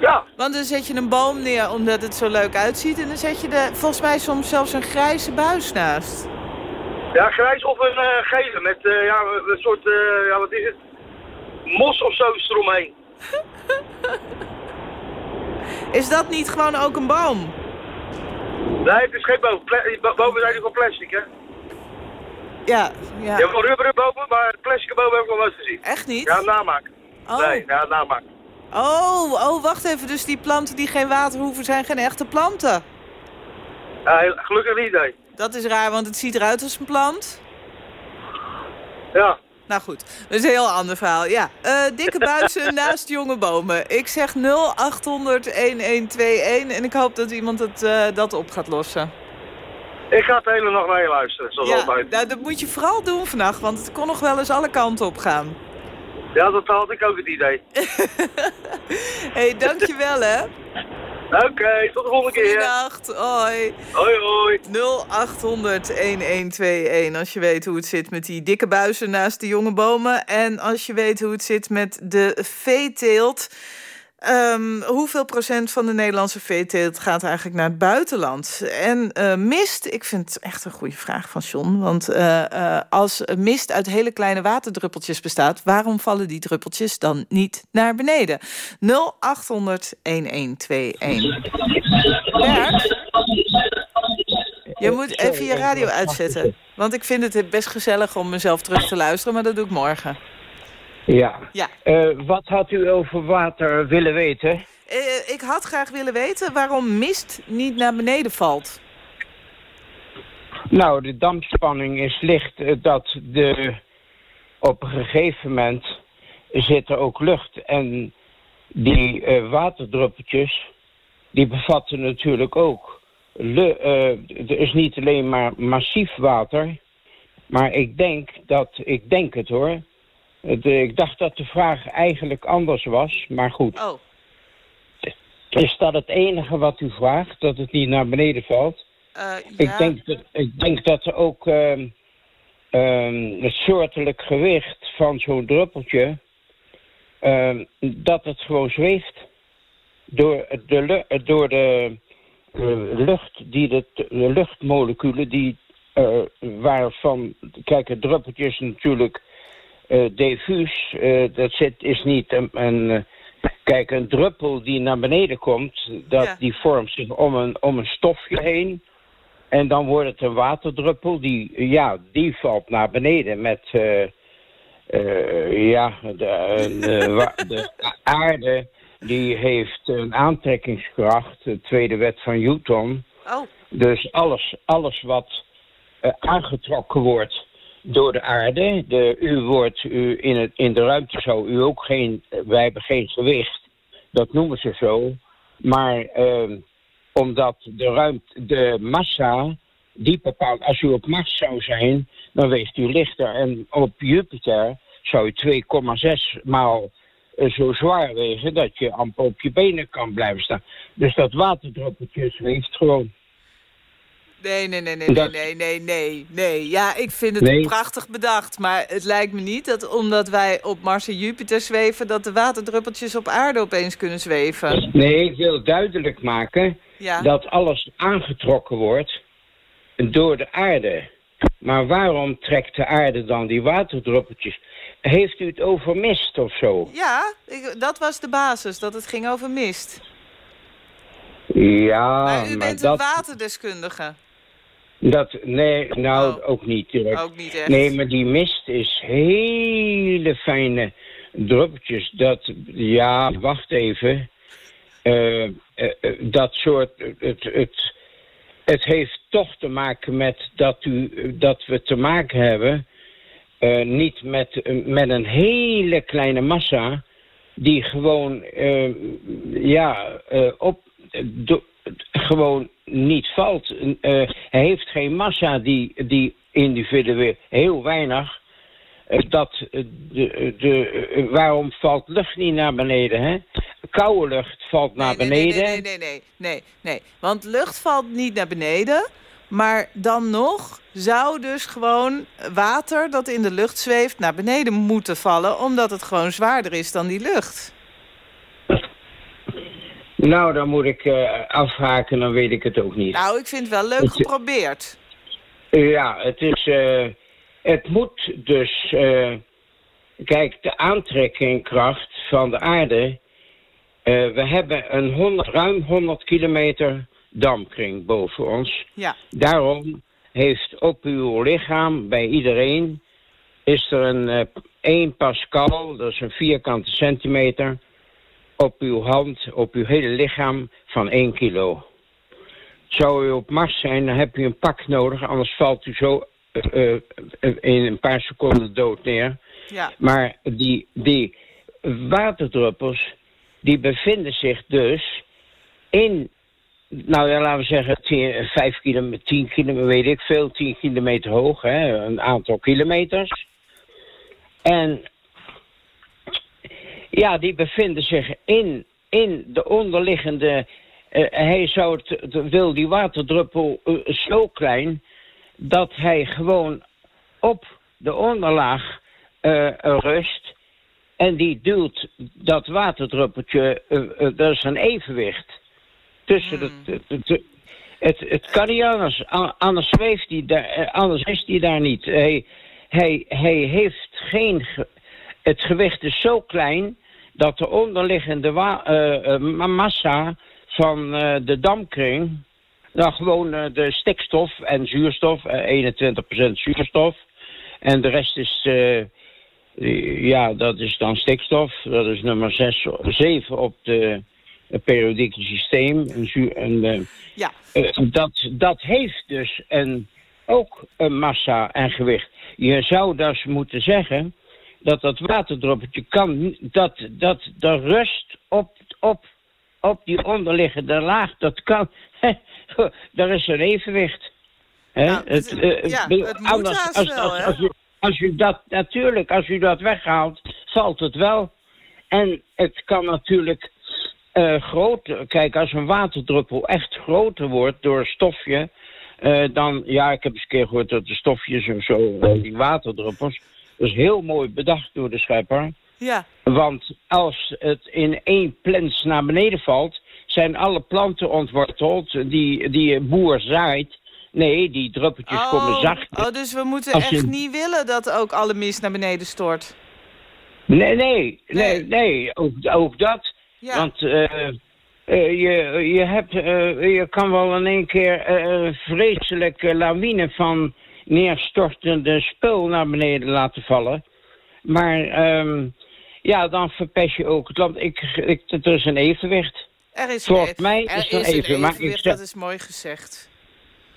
Ja, Want dan zet je een boom neer omdat het zo leuk uitziet... en dan zet je er volgens mij soms zelfs een grijze buis naast. ja grijs of een eh, gele met, eh, ja, een soort, eh, ja, wat is het? Mos of zo is eromheen. [LAUGHS] Is dat niet gewoon ook een boom? Nee, het is geen boom. Pla- bo- bomen zijn die van plastic, hè? Ja, Je ja. hebt wel rubberen bomen, maar plastic bomen heb ik nog nooit gezien. Echt niet? Ja, namaak. Oh. Nee, ja, namaak. Oh, oh, wacht even. Dus die planten die geen water hoeven zijn geen echte planten. Ja, gelukkig niet, nee. Dat is raar, want het ziet eruit als een plant. Ja. Nou goed, dat is een heel ander verhaal. Ja, eh, dikke buizen [LAUGHS] naast jonge bomen. Ik zeg 0800-1121 en ik hoop dat iemand het, eh, dat op gaat lossen. Ik ga het hele naar je luisteren, zoals Ja, altijd. nou, dat moet je vooral doen vannacht, want het kon nog wel eens alle kanten op gaan. Ja, dat had ik ook het idee. Hé, [LAUGHS] hey, dankjewel hè. Oké, tot de volgende keer. Goedenacht, hoi. Hoi, hoi. 0800-1121 als je weet hoe het zit met die dikke buizen naast de jonge bomen. En als je weet hoe het zit met de veeteelt. Ehm, hoeveel procent van de Nederlandse veeteelt gaat eigenlijk naar het buitenland? En eh, mist, ik vind het echt een goede vraag van John. Want eh, eh, als mist uit hele kleine waterdruppeltjes bestaat... waarom vallen die druppeltjes dan niet naar beneden? 0800 1121. Bert? Je moet even je radio uitzetten. Want ik vind het best gezellig om mezelf terug te luisteren, maar dat doe ik morgen. Ja. Ja. Eh, wat had u over water willen weten? Eh, ik had graag willen weten waarom mist niet naar beneden valt. Nou, de dampspanning is licht eh, dat de, op een gegeven moment zit er ook lucht. En die eh, waterdruppeltjes, die bevatten natuurlijk ook. eh, er is niet alleen maar massief water, maar ik denk dat, ik denk het hoor. Het, eh, ik dacht dat de vraag eigenlijk anders was, maar goed. Oh, Is dat het enige wat u vraagt, dat het niet naar beneden valt? eh, Ik, ja. denk dat, ik denk dat er ook ehm, ehm, het soortelijk gewicht van zo'n druppeltje... ehm, dat het gewoon zweeft. Door de, lu- door de, eh, lucht, die de, de luchtmoleculen die... eh, waarvan, kijk, het druppeltje is natuurlijk eh diffuus. eh, dat zit, is niet een... een eh, Kijk, een druppel die naar beneden komt, dat, Ja. die vormt zich om een, om een stofje heen. En dan wordt het een waterdruppel, die, ja, die valt naar beneden met, ja, de, [LAUGHS] de, aarde, die heeft een aantrekkingskracht, de tweede wet van Newton. Oh, Dus alles, alles wat aangetrokken wordt door de aarde, de, u wordt u in, het, in de ruimte zou u ook geen, wij hebben geen gewicht, dat noemen ze zo. Maar ehm, omdat de ruimte, de massa, die bepaalt, als u op Mars zou zijn, dan weegt u lichter. En op Jupiter zou u 2,6 maal eh, zo zwaar wegen dat je amper op je benen kan blijven staan. Dus dat waterdruppeltje zweeft gewoon. Nee, nee, nee, nee, nee, Dat- nee, nee, nee, nee. Ja, ik vind het Nee. prachtig bedacht. Maar het lijkt me niet dat omdat wij op Mars en Jupiter zweven... dat de waterdruppeltjes op aarde opeens kunnen zweven. Nee, ik wil duidelijk maken Ja. dat alles aangetrokken wordt door de aarde. Maar waarom trekt de aarde dan die waterdruppeltjes? Heeft u het over mist of zo? Ja, ik- dat was de basis, dat het ging over mist. Ja, maar u maar bent dat, een waterdeskundige. Dat... Nee, nou, Oh. ook niet. Ook niet echt. Nee, maar die mist is hele fijne druppeltjes. Dat, ja, wacht even. Eh, eh, eh, dat soort, het, het, het heeft toch te maken met dat, u, dat we te maken hebben... niet met, met een hele kleine massa... die gewoon, ja, op... do- gewoon niet valt. Eh, hij heeft geen massa, die, die individueel, heel weinig. Eh, dat, eh, de, de, waarom valt lucht niet naar beneden? Hè? Koude lucht valt naar nee, nee, beneden. Nee, nee, nee, nee, nee, nee. Want lucht valt niet naar beneden. Maar dan nog zou dus gewoon water dat in de lucht zweeft naar beneden moeten vallen. Omdat het gewoon zwaarder is dan die lucht. Nou, dan moet ik eh, afhaken, dan weet ik het ook niet. Nou, ik vind het wel leuk Het- geprobeerd. Ja, het is. eh, het moet dus. eh, kijk, de aantrekkingkracht van de aarde. we hebben een 100, ruim 100 kilometer dampkring boven ons. Ja, Daarom heeft op uw lichaam, bij iedereen, is er een eh 1 pascal, dat is een vierkante centimeter, op uw hand, op uw hele lichaam van 1 kilo. Zou u op Mars zijn, dan heb u een pak nodig, anders valt u zo eh, eh, in een paar seconden dood neer. ja. Maar die, die waterdruppels, die bevinden zich dus in, nou ja, laten we zeggen, 10, 5 kilometer, 10 kilometer, weet ik veel, 10 kilometer hoog, hè, een aantal kilometers. En ja, die bevinden zich in, in de onderliggende, eh, hij zou het, wil die waterdruppel eh, zo klein, dat hij gewoon op de onderlaag eh, rust. En die duwt dat waterdruppeltje, dat is een evenwicht. Tussen Hmm. het, het, het, het, kan niet anders. Anders zweeft hij daar, anders is hij daar niet. Hij, hij, hij heeft geen. Het gewicht is zo klein dat de onderliggende eh, eh, ma- massa van eh, de dampkring. Nou, gewoon de stikstof en zuurstof, eh, 21% zuurstof. En de rest is, ja, dat is dan stikstof. Dat is nummer 6, 7 op de, het periodieke systeem. En, Ja, dat, dat heeft dus een, ook een massa en gewicht. Je zou dus moeten zeggen dat dat waterdruppeltje kan, dat, dat de rust op, op, op die onderliggende laag, dat kan, [LAUGHS] daar is een evenwicht. Hè? Nou, het- ja, het moet als, wel, als, hè? als, u, als u dat, natuurlijk, als u dat weghaalt, valt het wel. En het kan natuurlijk eh groter. Kijk, als een waterdruppel echt groter wordt door een stofje. eh, dan, ja, ik heb eens een keer gehoord dat de stofjes en zo, eh, die waterdruppels. Dat is heel mooi bedacht door de schepper. ja. Want als het in één plens naar beneden valt, zijn alle planten ontworteld die, die een boer zaait. Nee, die druppeltjes komen zacht. oh, dus we moeten Als je- echt niet willen dat ook alle mist naar beneden stort. Nee, nee, nee, Nee. nee, ook, ook dat. Ja, Want eh, eh, je, je, hebt, eh, je kan wel in één keer een vreselijke lawine van neerstortende spul naar beneden laten vallen. Maar ehm, ja, dan verpest je ook het land. Ik, ik, het is een evenwicht. er is volgens e- mij er is er is even, een maar ik evenwicht, dat is mooi gezegd.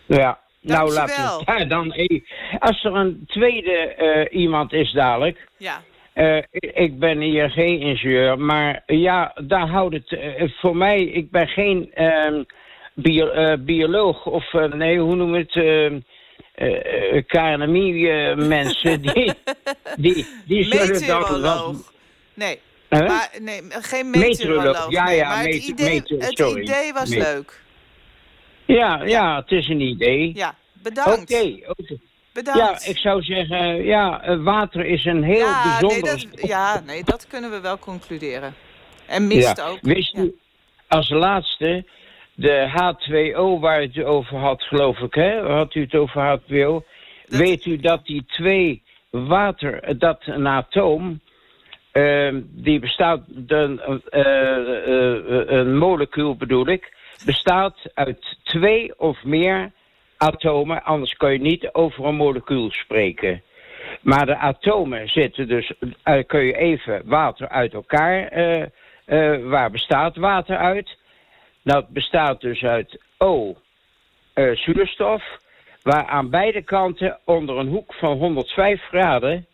Ja, nou laten we dan even. Als er een tweede eh, iemand is dadelijk. Ja, Eh, ik ben hier geen ingenieur, maar ja, daar houdt het eh, voor mij. Ik ben geen ehm, bio- eh, bioloog of nee, hoe noem je het? Eh, eh, KNMI-mensen die, [LAUGHS] die, die zullen dan. meteoroloog. Nee, Huh? Maar nee, geen Meteoroloog, meteoroloog. ja, nee, ja, maar het idee, mete- het idee was Mete- leuk. Ja, ja, het is een idee. Ja, Oké, bedankt. oké. Bedankt. Ja, ik zou zeggen, ja, eh, water is een heel ja, nee, bijzonder... dat, ja, nee, dat kunnen we wel concluderen. En mist Ja. ook. Wist Ja. u, als laatste, de H2O waar u het over had, geloof ik, hè? Had u het over H2O? Dat- Weet u dat die twee water, dat een atoom, ehm, die bestaat, de, eh, eh, eh, een molecuul bedoel ik, bestaat uit twee of meer atomen, anders kan je niet over een molecuul spreken. Maar de atomen zitten dus, kun je even water uit elkaar, waar bestaat water uit? Dat bestaat dus uit O, eh, zuurstof, waar aan beide kanten onder een hoek van 105 graden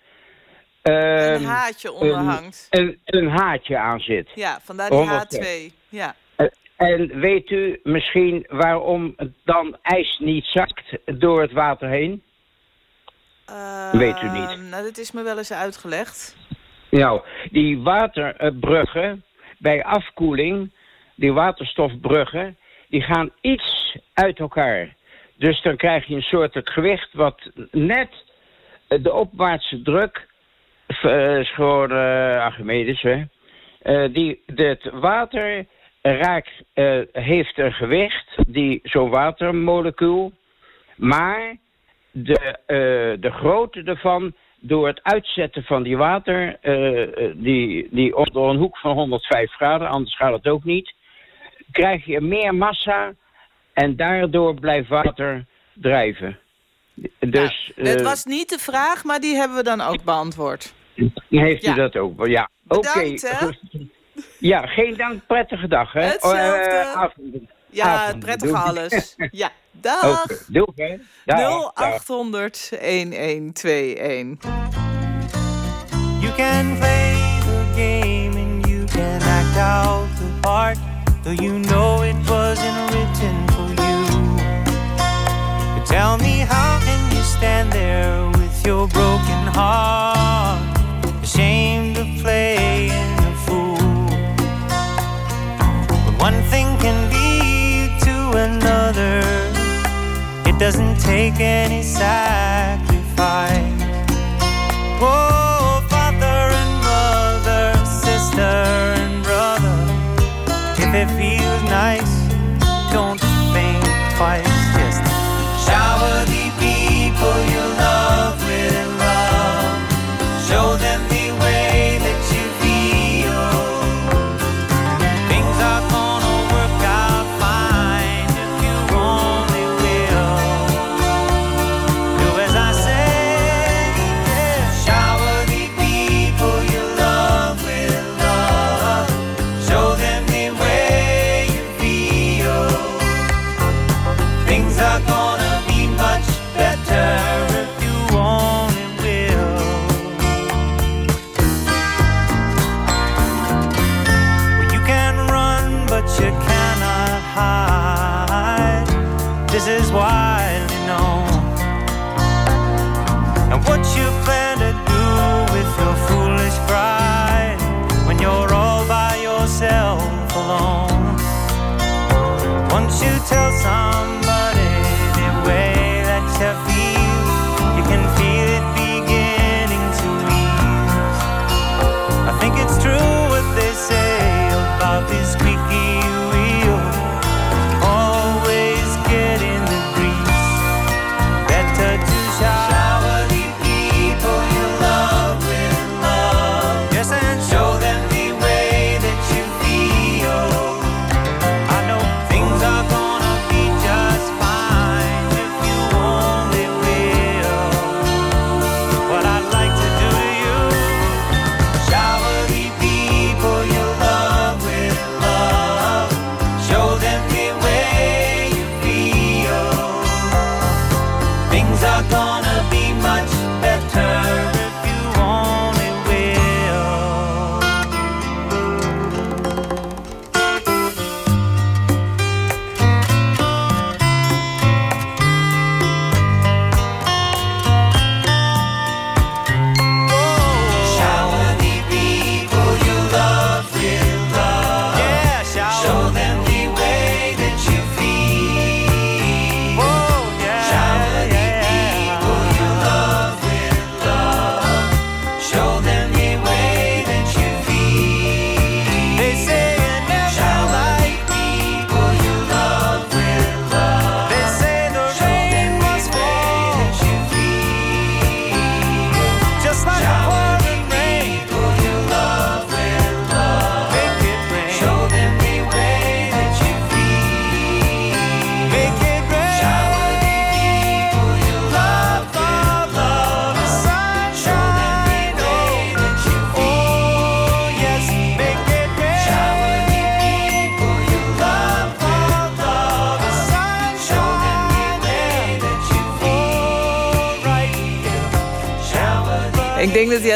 Een ehm, haartje onderhangt. een, een haartje aan zit. Ja, vandaar die 105. H2. Ja. En weet u misschien waarom dan ijs niet zakt door het water heen? Weet u niet. Ehm, Nou, dit is me wel eens uitgelegd. Nou, die waterbruggen bij afkoeling, die waterstofbruggen, die gaan iets uit elkaar. Dus dan krijg je een soort gewicht wat net eh, de opwaartse druk, eh, is gewoon eh, Archimedes, hè. Eh, die, het water raakt, eh, heeft een gewicht, die zo'n watermolecuul, maar de, eh, de grootte ervan, door het uitzetten van die water, eh, eh, die, die onder een hoek van 105 graden, anders gaat het ook niet, krijg je meer massa en daardoor blijft water drijven. Dus Het eh, was niet de vraag, maar die hebben we dan ook beantwoord. heeft ja. u dat ook? Ja, oké. Hè? Ja, geen dank, prettige dag, hè? Hetzelfde. Eh, avond. Ja, Avond, doei. alles. [LAUGHS] Ja, dag. doei, hè? Dag, dag. 0800 1121. You can play the game and you can act out the part, though you know it wasn't written for you. But tell me, how can you stand there with your broken heart, ashamed of playing the fool? But one thing can lead to another. It doesn't take any sacrifice.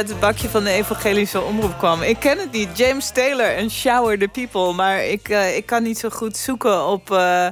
Het bakje van de evangelische omroep kwam. Ik ken het niet. James Taylor en Shower the People. Maar ik, uh, ik kan niet zo goed zoeken op... Uh,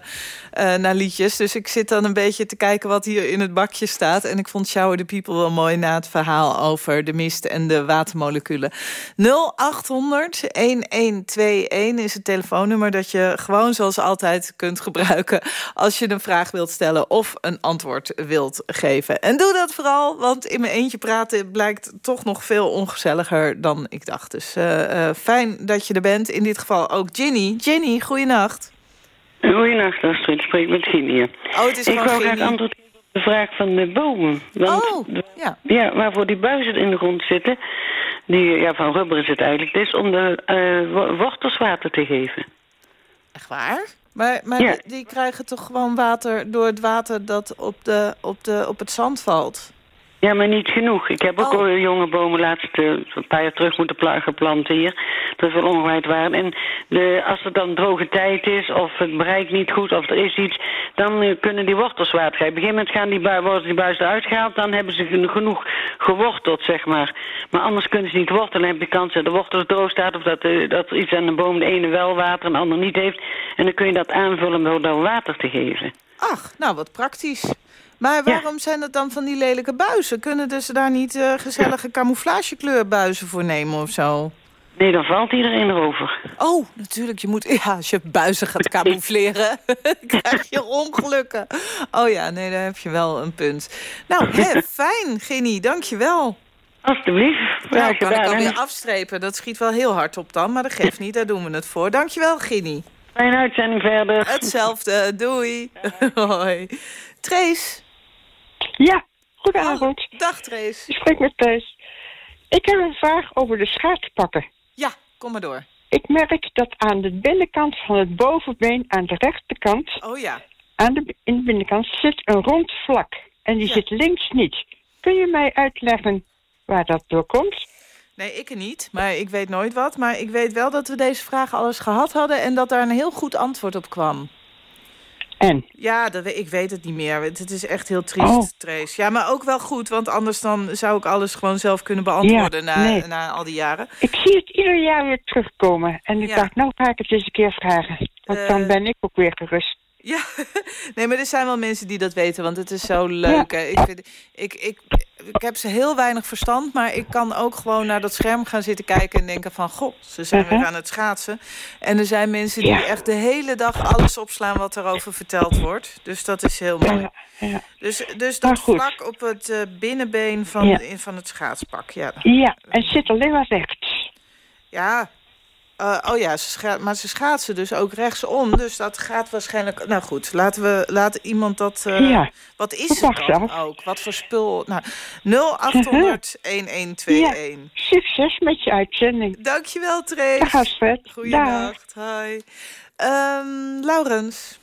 uh, naar liedjes. Dus ik zit dan een beetje te kijken wat hier in het bakje staat. En ik vond Shower the People wel mooi na het verhaal over de mist en de watermoleculen. 0800 1121 is het telefoonnummer dat je gewoon zoals altijd kunt gebruiken als je een vraag wilt stellen of een antwoord wilt geven. En doe dat vooral, want in mijn eentje praten blijkt toch nog veel ongezelliger dan ik dacht. Dus uh, uh, fijn dat je er bent. In dit geval ook Ginny. Ginny, goeienacht. Goedenacht, Astrid. Ik spreek met Ginny. Oh, het is ik wou graag antwoord op de vraag van de bomen. Want oh, ja. ja. Waarvoor die buizen in de grond zitten, die, ja, van rubber is het eigenlijk, is om de uh, wortels water te geven. Echt waar? Maar, maar ja. die, die, krijgen toch gewoon water door het water dat op, de, op, de, op het zand valt? Ja, maar niet genoeg. Ik heb ook Oh. al jonge bomen laatst uh, een paar jaar terug moeten pla- geplant hier. Dat is wel ongewijd waren. En de, als het dan droge tijd is, of het bereikt niet goed, of er is iets, dan uh, kunnen die wortels water geven. Op een gegeven moment gaan die, bui, worden die buizen uitgehaald, dan hebben ze gen- genoeg geworteld, zeg maar. Maar anders kunnen ze niet wortelen. Dan heb je kans dat de wortels droog staat, of dat, uh, dat er iets aan de boom de ene wel water en de ander niet heeft. En dan kun je dat aanvullen door water te geven. Ach, nou wat praktisch. Maar waarom zijn het dan van die lelijke buizen? Kunnen dus daar niet uh, gezellige camouflagekleurbuizen voor nemen of zo? Nee, dan valt iedereen erover. Oh, natuurlijk. Je moet, [LAUGHS] ja, als je buizen gaat camoufleren, [LAUGHS] krijg je ongelukken. Oh ja, nee, daar heb je wel een punt. Nou, hè, [LAUGHS] fijn, Ginny, dank je wel. Alsjeblieft. Nou, kan ik alweer afstrepen. Dat schiet wel heel hard op dan, maar dat geeft niet. Daar doen we het voor. Dank je wel, Ginny. Fijne uitzending verder. Hetzelfde, doei. Hoi. Trace. Ja, goedenavond. Oh, dag Trace. Ik spreek met Trace. Ik heb een vraag over de schaatspakken. Ja, kom maar door. Ik merk dat aan de binnenkant van het bovenbeen, aan de rechterkant... Oh ja. Aan de, in de binnenkant zit een rond vlak. En die Ja. zit links niet. Kun je mij uitleggen waar dat door komt? Nee, ik er niet, maar ik weet nooit wat. Maar ik weet wel dat we deze vraag alles gehad hadden... en dat daar een heel goed antwoord op kwam. En? Ja, dat, ik weet het niet meer. Het, is echt heel triest, Oh. Trace. Ja, maar ook wel goed, want anders dan zou ik alles gewoon zelf kunnen beantwoorden... Ja, na, nee. na al die jaren. Ik zie het ieder jaar weer terugkomen. En ik Ja. dacht, nou ga ik het eens een keer vragen. Want Eh. dan ben ik ook weer gerust. Ja, [LAUGHS] nee, maar er zijn wel mensen die dat weten, want het is zo leuk. Ik, vind, ik, ik, ik heb ze heel weinig verstand, maar ik kan ook gewoon naar dat scherm gaan zitten kijken en denken van... Goh, ze zijn weer Mhm. aan het schaatsen. En er zijn mensen die Ja. echt de hele dag alles opslaan wat erover verteld wordt. Dus dat is heel mooi. Ja, ja. Dus, dus dat vlak op het eh, binnenbeen van, in, van het schaatspak, ja. ja, en zit alleen maar rechts. Ja, eh, oh ja, ze maar ze schaatsen dus ook rechtsom. Dus dat gaat waarschijnlijk... Nou goed, laten we laten iemand dat... eh, Ja. Wat is Dat het dan zelf. ook? Wat voor spul? Nou, 0800 1121. Succes met je uitzending. Dankjewel, Trace. Dag. Dag. Goeienacht. Hi. Ehm Laurens.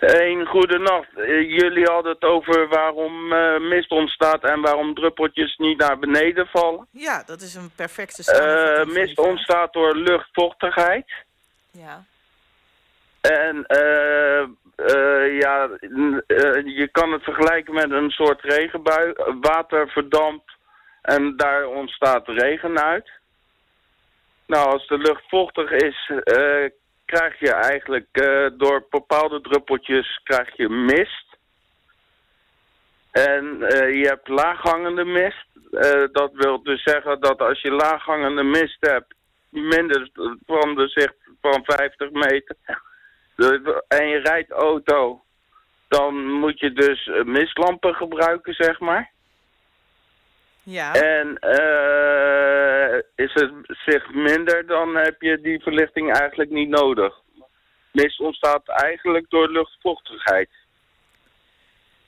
Een goede nacht. Eh, jullie hadden het over waarom eh, mist ontstaat en waarom druppeltjes niet naar beneden vallen. Ja, dat is een perfecte Eh, samenvatting mist ontstaat door luchtvochtigheid. Ja. En eh, eh, ja, je kan het vergelijken met een soort regenbui. Water verdampt en daar ontstaat regen uit. Nou, als de lucht vochtig is, krijg je eigenlijk eh, door bepaalde druppeltjes krijg je mist. En eh, je hebt laaghangende mist. Eh, dat wil dus zeggen dat als je laaghangende mist hebt, minder van de zicht van 50 meter, en je rijdt auto, dan moet je dus mistlampen gebruiken, zeg maar. Ja. En eh, is het zicht minder, dan heb je die verlichting eigenlijk niet nodig. Mist ontstaat eigenlijk door luchtvochtigheid.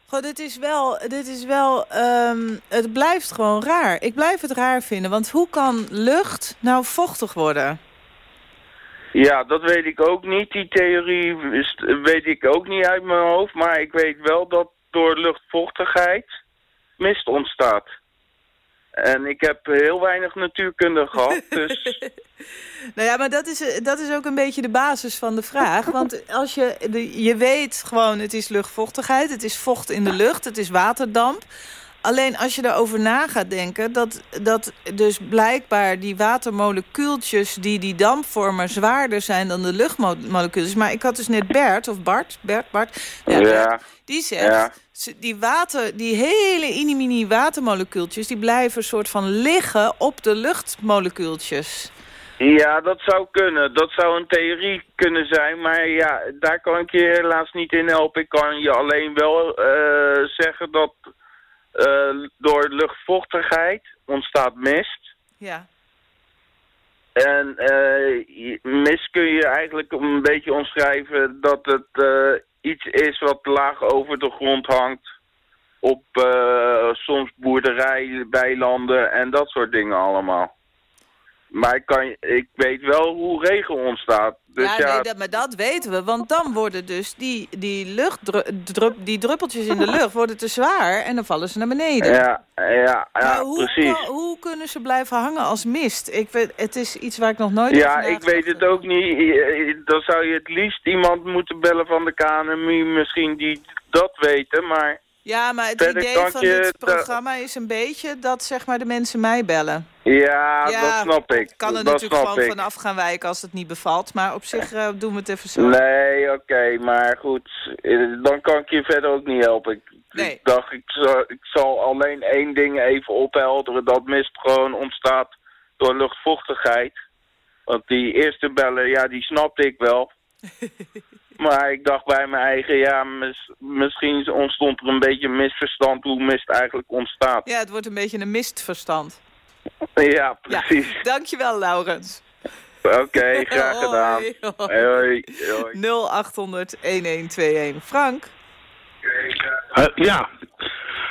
Goh, dit is wel, dit is wel ehm, het blijft gewoon raar. Ik blijf het raar vinden, want hoe kan lucht nou vochtig worden? Ja, dat weet ik ook niet. Die theorie weet ik ook niet uit mijn hoofd. Maar ik weet wel dat door luchtvochtigheid mist ontstaat. En ik heb heel weinig natuurkunde gehad, [LAUGHS] dus... Nou ja, maar dat is, dat is ook een beetje de basis van de vraag. Want als je, de, je weet gewoon, het is luchtvochtigheid, het is vocht in de lucht, het is waterdamp. Alleen als je erover na gaat denken... dat, dat dus blijkbaar die watermolecuultjes die die damp vormen... zwaarder zijn dan de luchtmolecuultjes. Maar ik had dus net Bert, of Bart, Bert, Bart... Ja, Ja. die zegt, Ja. Die, water, die hele mini watermolecuultjes... die blijven een soort van liggen op de luchtmolecuultjes. Ja, dat zou kunnen. Dat zou een theorie kunnen zijn. Maar ja, daar kan ik je helaas niet in helpen. Ik kan je alleen wel eh, zeggen dat eh, door luchtvochtigheid ontstaat mist. Ja. En eh, mist kun je eigenlijk een beetje omschrijven dat het iets is wat laag over de grond hangt. Op eh, soms boerderij, weilanden en dat soort dingen allemaal. Maar ik, kan, ik weet wel hoe regen ontstaat. Dus ja, ja, nee, dat, maar dat weten we. Want dan worden dus die, die, luchtdrup, die druppeltjes in de [LAUGHS] lucht worden te zwaar... en dan vallen ze naar beneden. ja, ja, ja hoe, precies. hoe kunnen ze blijven hangen als mist? Ik weet, het is iets waar ik nog nooit Ja, ik weet het ook niet. Dan zou je het liefst iemand moeten bellen van de KNMI misschien die dat weten. Maar Ja, maar het Verder idee van dit programma is een beetje dat zeg maar, de mensen mij bellen. ja, Ja, dat snap ik. Ik kan er dat natuurlijk gewoon ik. vanaf gaan wijken als het niet bevalt. Maar op zich eh, doen we het even zo. Nee, oké, maar goed. eh, Dan kan ik je verder ook niet helpen. Ik, Nee. ik dacht, ik zal, ik zal alleen één ding even ophelderen. Dat mist gewoon ontstaat door luchtvochtigheid. Want die eerste bellen, ja, die snapte ik wel. [LAUGHS] maar ik dacht bij mijn eigen, ja, mis- misschien ontstond er een beetje een misverstand hoe mist eigenlijk ontstaat. Ja, het wordt een beetje een mistverstand. [LAUGHS] Ja, precies. Dankjewel, Laurens. Oké, [LAUGHS] graag gedaan. hoi. Hoi, hoi. 0800-1121. Frank? Eh, ja,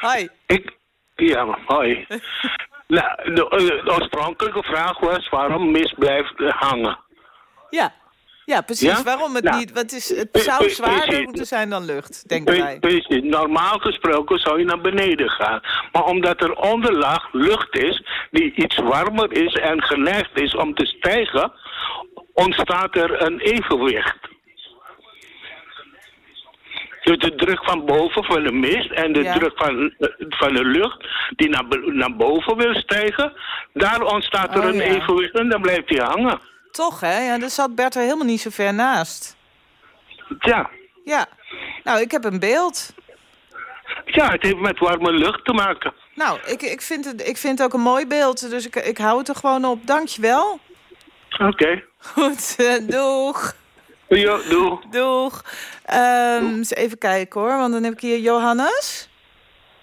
Hoi. ik... Ja, hoi. [LAUGHS] nou, de, eh, de oorspronkelijke vraag was waarom mis blijft hangen. Ja. Ja, precies. Ja? Waarom het Nou, niet? Want het, is, het zou zwaarder precies. moeten zijn dan lucht, denken wij. Precies. Normaal gesproken zou je naar beneden gaan. Maar omdat er onderlaag lucht is die iets warmer is en geneigd is om te stijgen, ontstaat er een evenwicht. Dus de druk van boven van de mist en de Ja. druk van, van de lucht die naar, naar boven wil stijgen, daar ontstaat er Oh, een ja. evenwicht en dan blijft hij hangen. Toch, hè? Ja, daar zat Bert er helemaal niet zo ver naast. Ja. Ja. Nou, ik heb een beeld. ja, het heeft met warme lucht te maken. Nou, ik, ik, vind het, ik vind het ook een mooi beeld, dus ik, ik hou het er gewoon op. Dankjewel. Oké. Goed, eh, doeg. Ja, doe. Doeg. Ehm, eens even kijken hoor, want dan heb ik hier Johannes.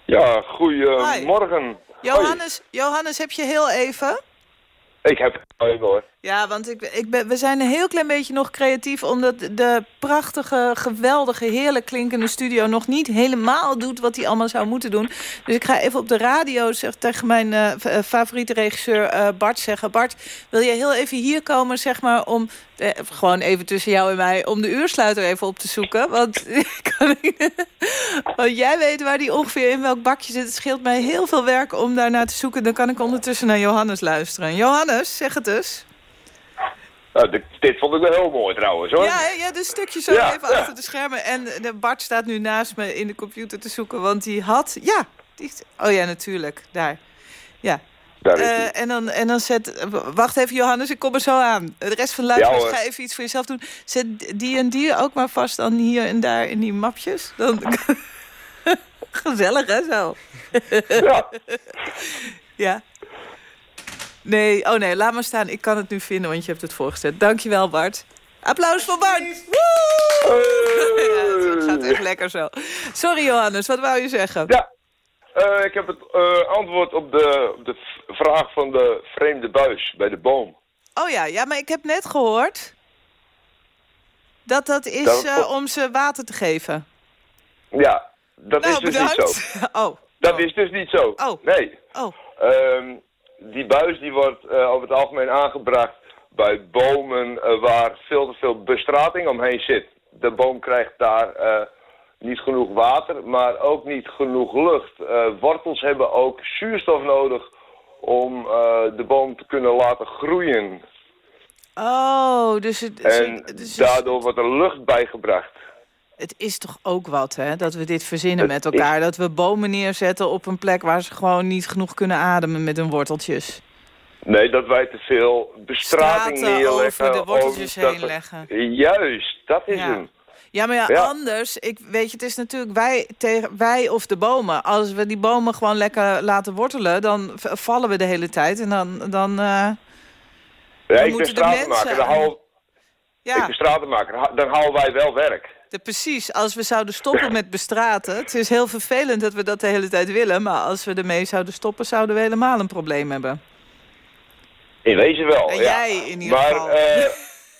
Ja, goedemorgen. Johannes, Johannes, heb je heel even? Ik heb even hoor. Ja, want ik, ik we zijn een heel klein beetje nog creatief... omdat de prachtige, geweldige, heerlijk klinkende studio... nog niet helemaal doet wat hij allemaal zou moeten doen. Dus ik ga even op de radio zeg, tegen mijn eh, eh, favoriete regisseur eh, Bart zeggen... Bart, wil je heel even hier komen, zeg maar, om... gewoon even tussen jou en mij... om de uursluiter even op te zoeken? Want, [LAUGHS] ik- [LAUGHS] jij weet waar die ongeveer in welk bakje zit. Het scheelt mij heel veel werk om daarnaar te zoeken. Dan kan ik ondertussen naar Johannes luisteren. Johannes, zeg het eens. Nou, dit, dit vond ik wel heel mooi trouwens hoor. Ja, ja, dus stukje zo Ja, even ja. achter de schermen. En de Bart staat nu naast me in de computer te zoeken, want die had... Ja, die, oh ja, natuurlijk, daar. Ja. Daar is hij. en, dan, en dan zet... Wacht even, Johannes, ik kom er zo aan. De rest van de luisteraars, ga even iets voor jezelf doen. Zet die en die ook maar vast dan hier en daar in die mapjes. Dan... [LAUGHS] Gezellig, hè, zo? Ja. [LAUGHS] ja. Nee, oh nee, laat maar staan. Ik kan het nu vinden, want je hebt het voorgezet. Dankjewel, Bart. Applaus voor Bart. Woe! [LAUGHS] Ja, het gaat echt lekker zo. Sorry, Johannes, wat wou je zeggen? Ja, eh, ik heb het eh, antwoord op de, op de vraag van de vreemde buis bij de boom. Oh ja, ja, maar ik heb net gehoord... dat dat is eh, om ze water te geven. Ja, dat nou, is dus bedankt. niet zo. [LAUGHS] Oh, Dat is dus niet zo. Oh. Nee. oh. Ehm, die buis die wordt eh, over het algemeen aangebracht bij bomen eh, waar veel te veel bestrating omheen zit. De boom krijgt daar eh, niet genoeg water, maar ook niet genoeg lucht. Wortels hebben ook zuurstof nodig om de boom te kunnen laten groeien. Oh, dus het... En dus- daardoor wordt er lucht bijgebracht. Het is toch ook wat, hè? Dat we dit verzinnen Het met elkaar. Dat we bomen neerzetten op een plek waar ze gewoon niet genoeg kunnen ademen met hun worteltjes. Nee, dat wij te veel bestrating Straten neerleggen. over de worteltjes heen leggen. Juist, dat is Ja. hem. Ja, maar ja, Ja. anders, ik, weet je, het is natuurlijk wij, tegen, wij of de bomen. Als we die bomen gewoon lekker laten wortelen, dan vallen we de hele tijd. En dan, dan eh, Ja, Dan ik ben stratenmaker. mensen- Dan hou, ja, Ik ben stratenmaker. Ha- Dan houden wij wel werk. De, precies. Als we zouden stoppen met bestraten, het is heel vervelend dat we dat de hele tijd willen. Maar als we ermee zouden stoppen, zouden we helemaal een probleem hebben. In wezen wel, En ja. jij in ieder maar, geval. eh,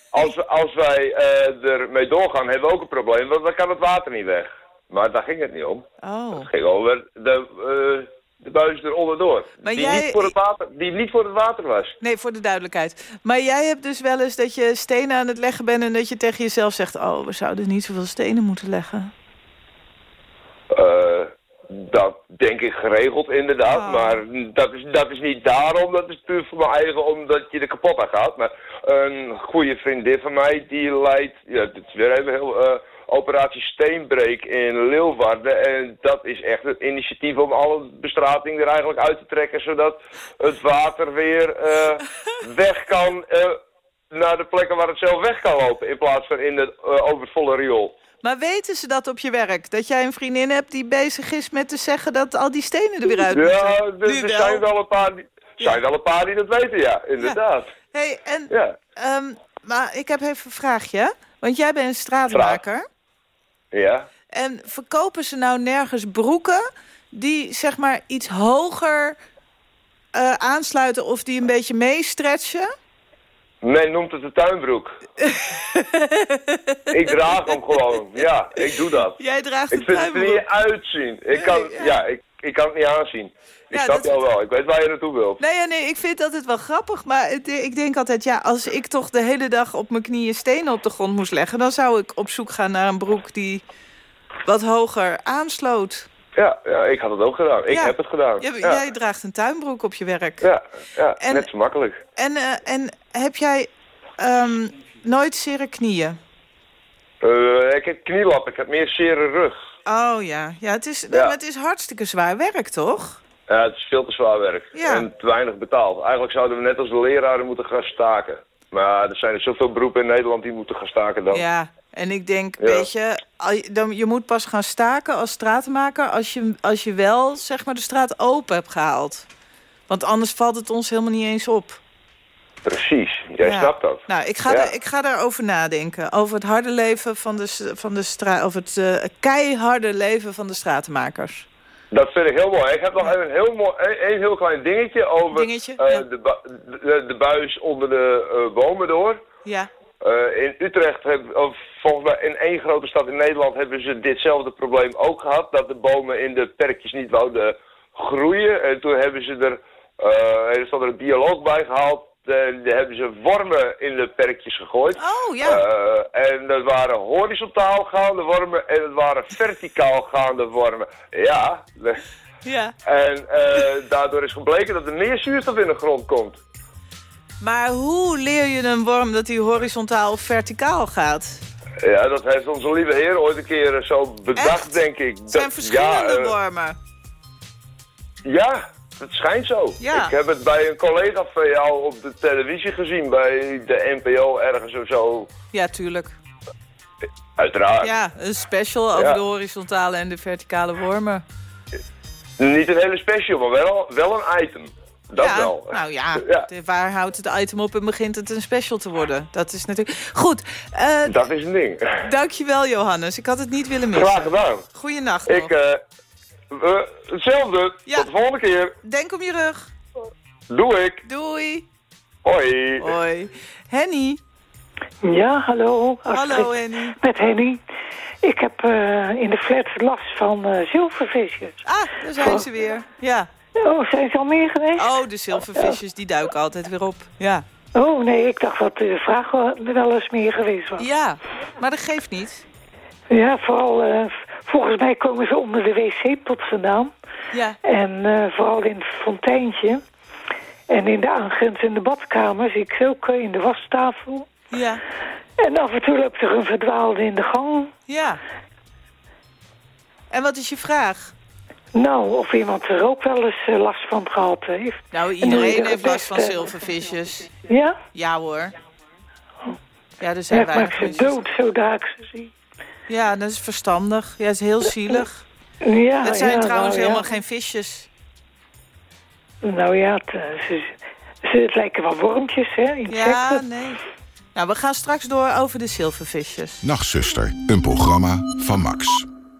als, als wij eh, ermee doorgaan, hebben we ook een probleem. Want dan kan het water niet weg. Maar daar ging het niet om. Oh. Het ging over de, eh, de buis eronder door. Maar die, jij- niet voor het water, die niet voor het water was. Nee, voor de duidelijkheid. Maar jij hebt dus wel eens dat je stenen aan het leggen bent... en dat je tegen jezelf zegt... oh, we zouden niet zoveel stenen moeten leggen. Eh, dat denk ik geregeld inderdaad, Oh. maar dat is, dat is niet daarom, dat is puur voor mijn eigen, omdat je er kapot aan gaat. Maar een goede vriendin van mij, die leidt, ja, dit is weer even heel, eh, operatie Steenbreek in Leeuwarden. En dat is echt het initiatief om alle bestrating er eigenlijk uit te trekken, zodat het water weer eh, weg kan eh, naar de plekken waar het zelf weg kan lopen, in plaats van in het eh, overvolle riool. Maar weten ze dat op je werk? Dat jij een vriendin hebt die bezig is met te zeggen... dat al die stenen er weer uit moeten? Ja, er, er zijn wel een paar die, zijn wel een paar die dat weten, ja, inderdaad. Hey, en, Ja. ehm, maar ik heb even een vraagje. Want jij bent een straatmaker. Ja. En verkopen ze nou nergens broeken... die zeg maar iets hoger eh, aansluiten... of die een beetje meestretchen? Men noemt het de tuinbroek. [LAUGHS] ik draag hem gewoon. Ja, ik doe dat. Jij draagt Ik een vind het er tuinbroek. niet uitzien. Ik kan, ja, ik, ik kan het niet aanzien. Ik Ja, snap dat- jou wel. Ik weet waar je naartoe wilt. Nee, ja, nee, ik vind dat het wel grappig. Maar het- ik denk altijd, ja, als ik toch de hele dag op mijn knieën stenen op de grond moest leggen... dan zou ik op zoek gaan naar een broek die wat hoger aansloot. Ja, ja ik had het ook gedaan. Ik Ja. heb het gedaan. Jij, ja. jij draagt een tuinbroek op je werk. ja, ja En- net zo makkelijk. En, eh, en heb jij ehm, nooit zere knieën? Eh, ik heb knielap, ik heb meer zere rug. Oh ja, ja, het, is, Ja. het is hartstikke zwaar werk, toch? Ja, het is veel te zwaar werk. Ja. En te weinig betaald. Eigenlijk zouden we net als de leraren moeten gaan staken. Maar er zijn er zoveel beroepen in Nederland die moeten gaan staken dan. Ja, en ik denk, Ja. weet je, je- dan, je moet pas gaan staken als stratenmaker... Als je, als je wel, zeg maar, de straat open hebt gehaald. Want anders valt het ons helemaal niet eens op. Precies, jij Ja. snapt dat. Nou, ik ga, Ja. daar, ik ga daarover nadenken. Over het harde leven van de, van de straat... Over het eh, keiharde leven van de stratenmakers. Dat vind ik heel mooi. Ik heb nog een heel, mooi, een, een heel klein dingetje over Dingetje, eh, ja. de, de, de buis onder de eh, bomen door. Ja. In Utrecht, heb, of volgens mij in één grote stad in Nederland, hebben ze ditzelfde probleem ook gehad. Dat de bomen in de perkjes niet wouden groeien. En toen hebben ze er, dan er een bioloog bij gehaald. En die hebben ze wormen in de perkjes gegooid. Oh, ja. Eh, en dat waren horizontaal gaande wormen en het waren verticaal gaande wormen. Ja, Ja. en eh, daardoor is gebleken dat er meer zuurstof in de grond komt. Maar hoe leer je een worm dat hij horizontaal of verticaal gaat? Ja, dat heeft onze lieve heer ooit een keer eh, zo bedacht, denk ik. Het zijn Dat- verschillende ja, eh, wormen. Ja, het schijnt zo. Ja. Ik heb het bij een collega van jou op de televisie gezien, bij de NPO ergens of zo. Ja, tuurlijk. Uiteraard. Ja, een special over Ja. de horizontale en de verticale wormen. Niet een hele special, maar wel, wel een item. Dat ja, wel. nou ja, [LAUGHS] Ja. de- waar houdt het item op en begint het een special te worden? Dat is natuurlijk... Goed, eh, Dat is een ding. dankjewel Johannes. Ik had het niet willen missen. Graag gedaan. Goeienacht. Ik, eh, eh, hetzelfde. Tot de volgende keer. Denk om je rug. Doe ik. Doei. Hoi. Hoi. Henny. Ja, hallo. Hallo Astrid. Henny. Met Henny. Ik heb eh, in de flat last van eh, zilvervisjes. Ah, daar zijn ze weer. Ja. Oh, zijn ze al meer geweest? Oh, de zilvervisjes, die duiken altijd weer op. Ja. Oh, nee, ik dacht dat de vraag wel eens meer geweest was. Ja, maar dat geeft niet. Ja, vooral, eh, volgens mij komen ze onder de wc-pot vandaan. Ja. En eh, vooral in het fonteintje. En in de aangrenzende badkamer zie ik ze ook eh, in de wastafel. Ja. En af en toe loopt er een verdwaalde in de gang. Ja. En wat is je vraag? Nou, of iemand er ook wel eens eh, last van gehad heeft. Nou, iedereen er heeft last van zilvervisjes. Ja? Ja hoor. Ja, er Ja, zijn ik maak ze dood zodra ik ze zie. Ja, dat is verstandig. Ja, dat is heel zielig. Ja, Het zijn ja, trouwens nou, ja. helemaal geen visjes. Nou ja, het, eh, ze, ze, het lijken wel wormpjes, hè? Insecten. Ja, nee. Nou, we gaan straks door over de zilvervisjes. Nachtzuster, een programma van Max.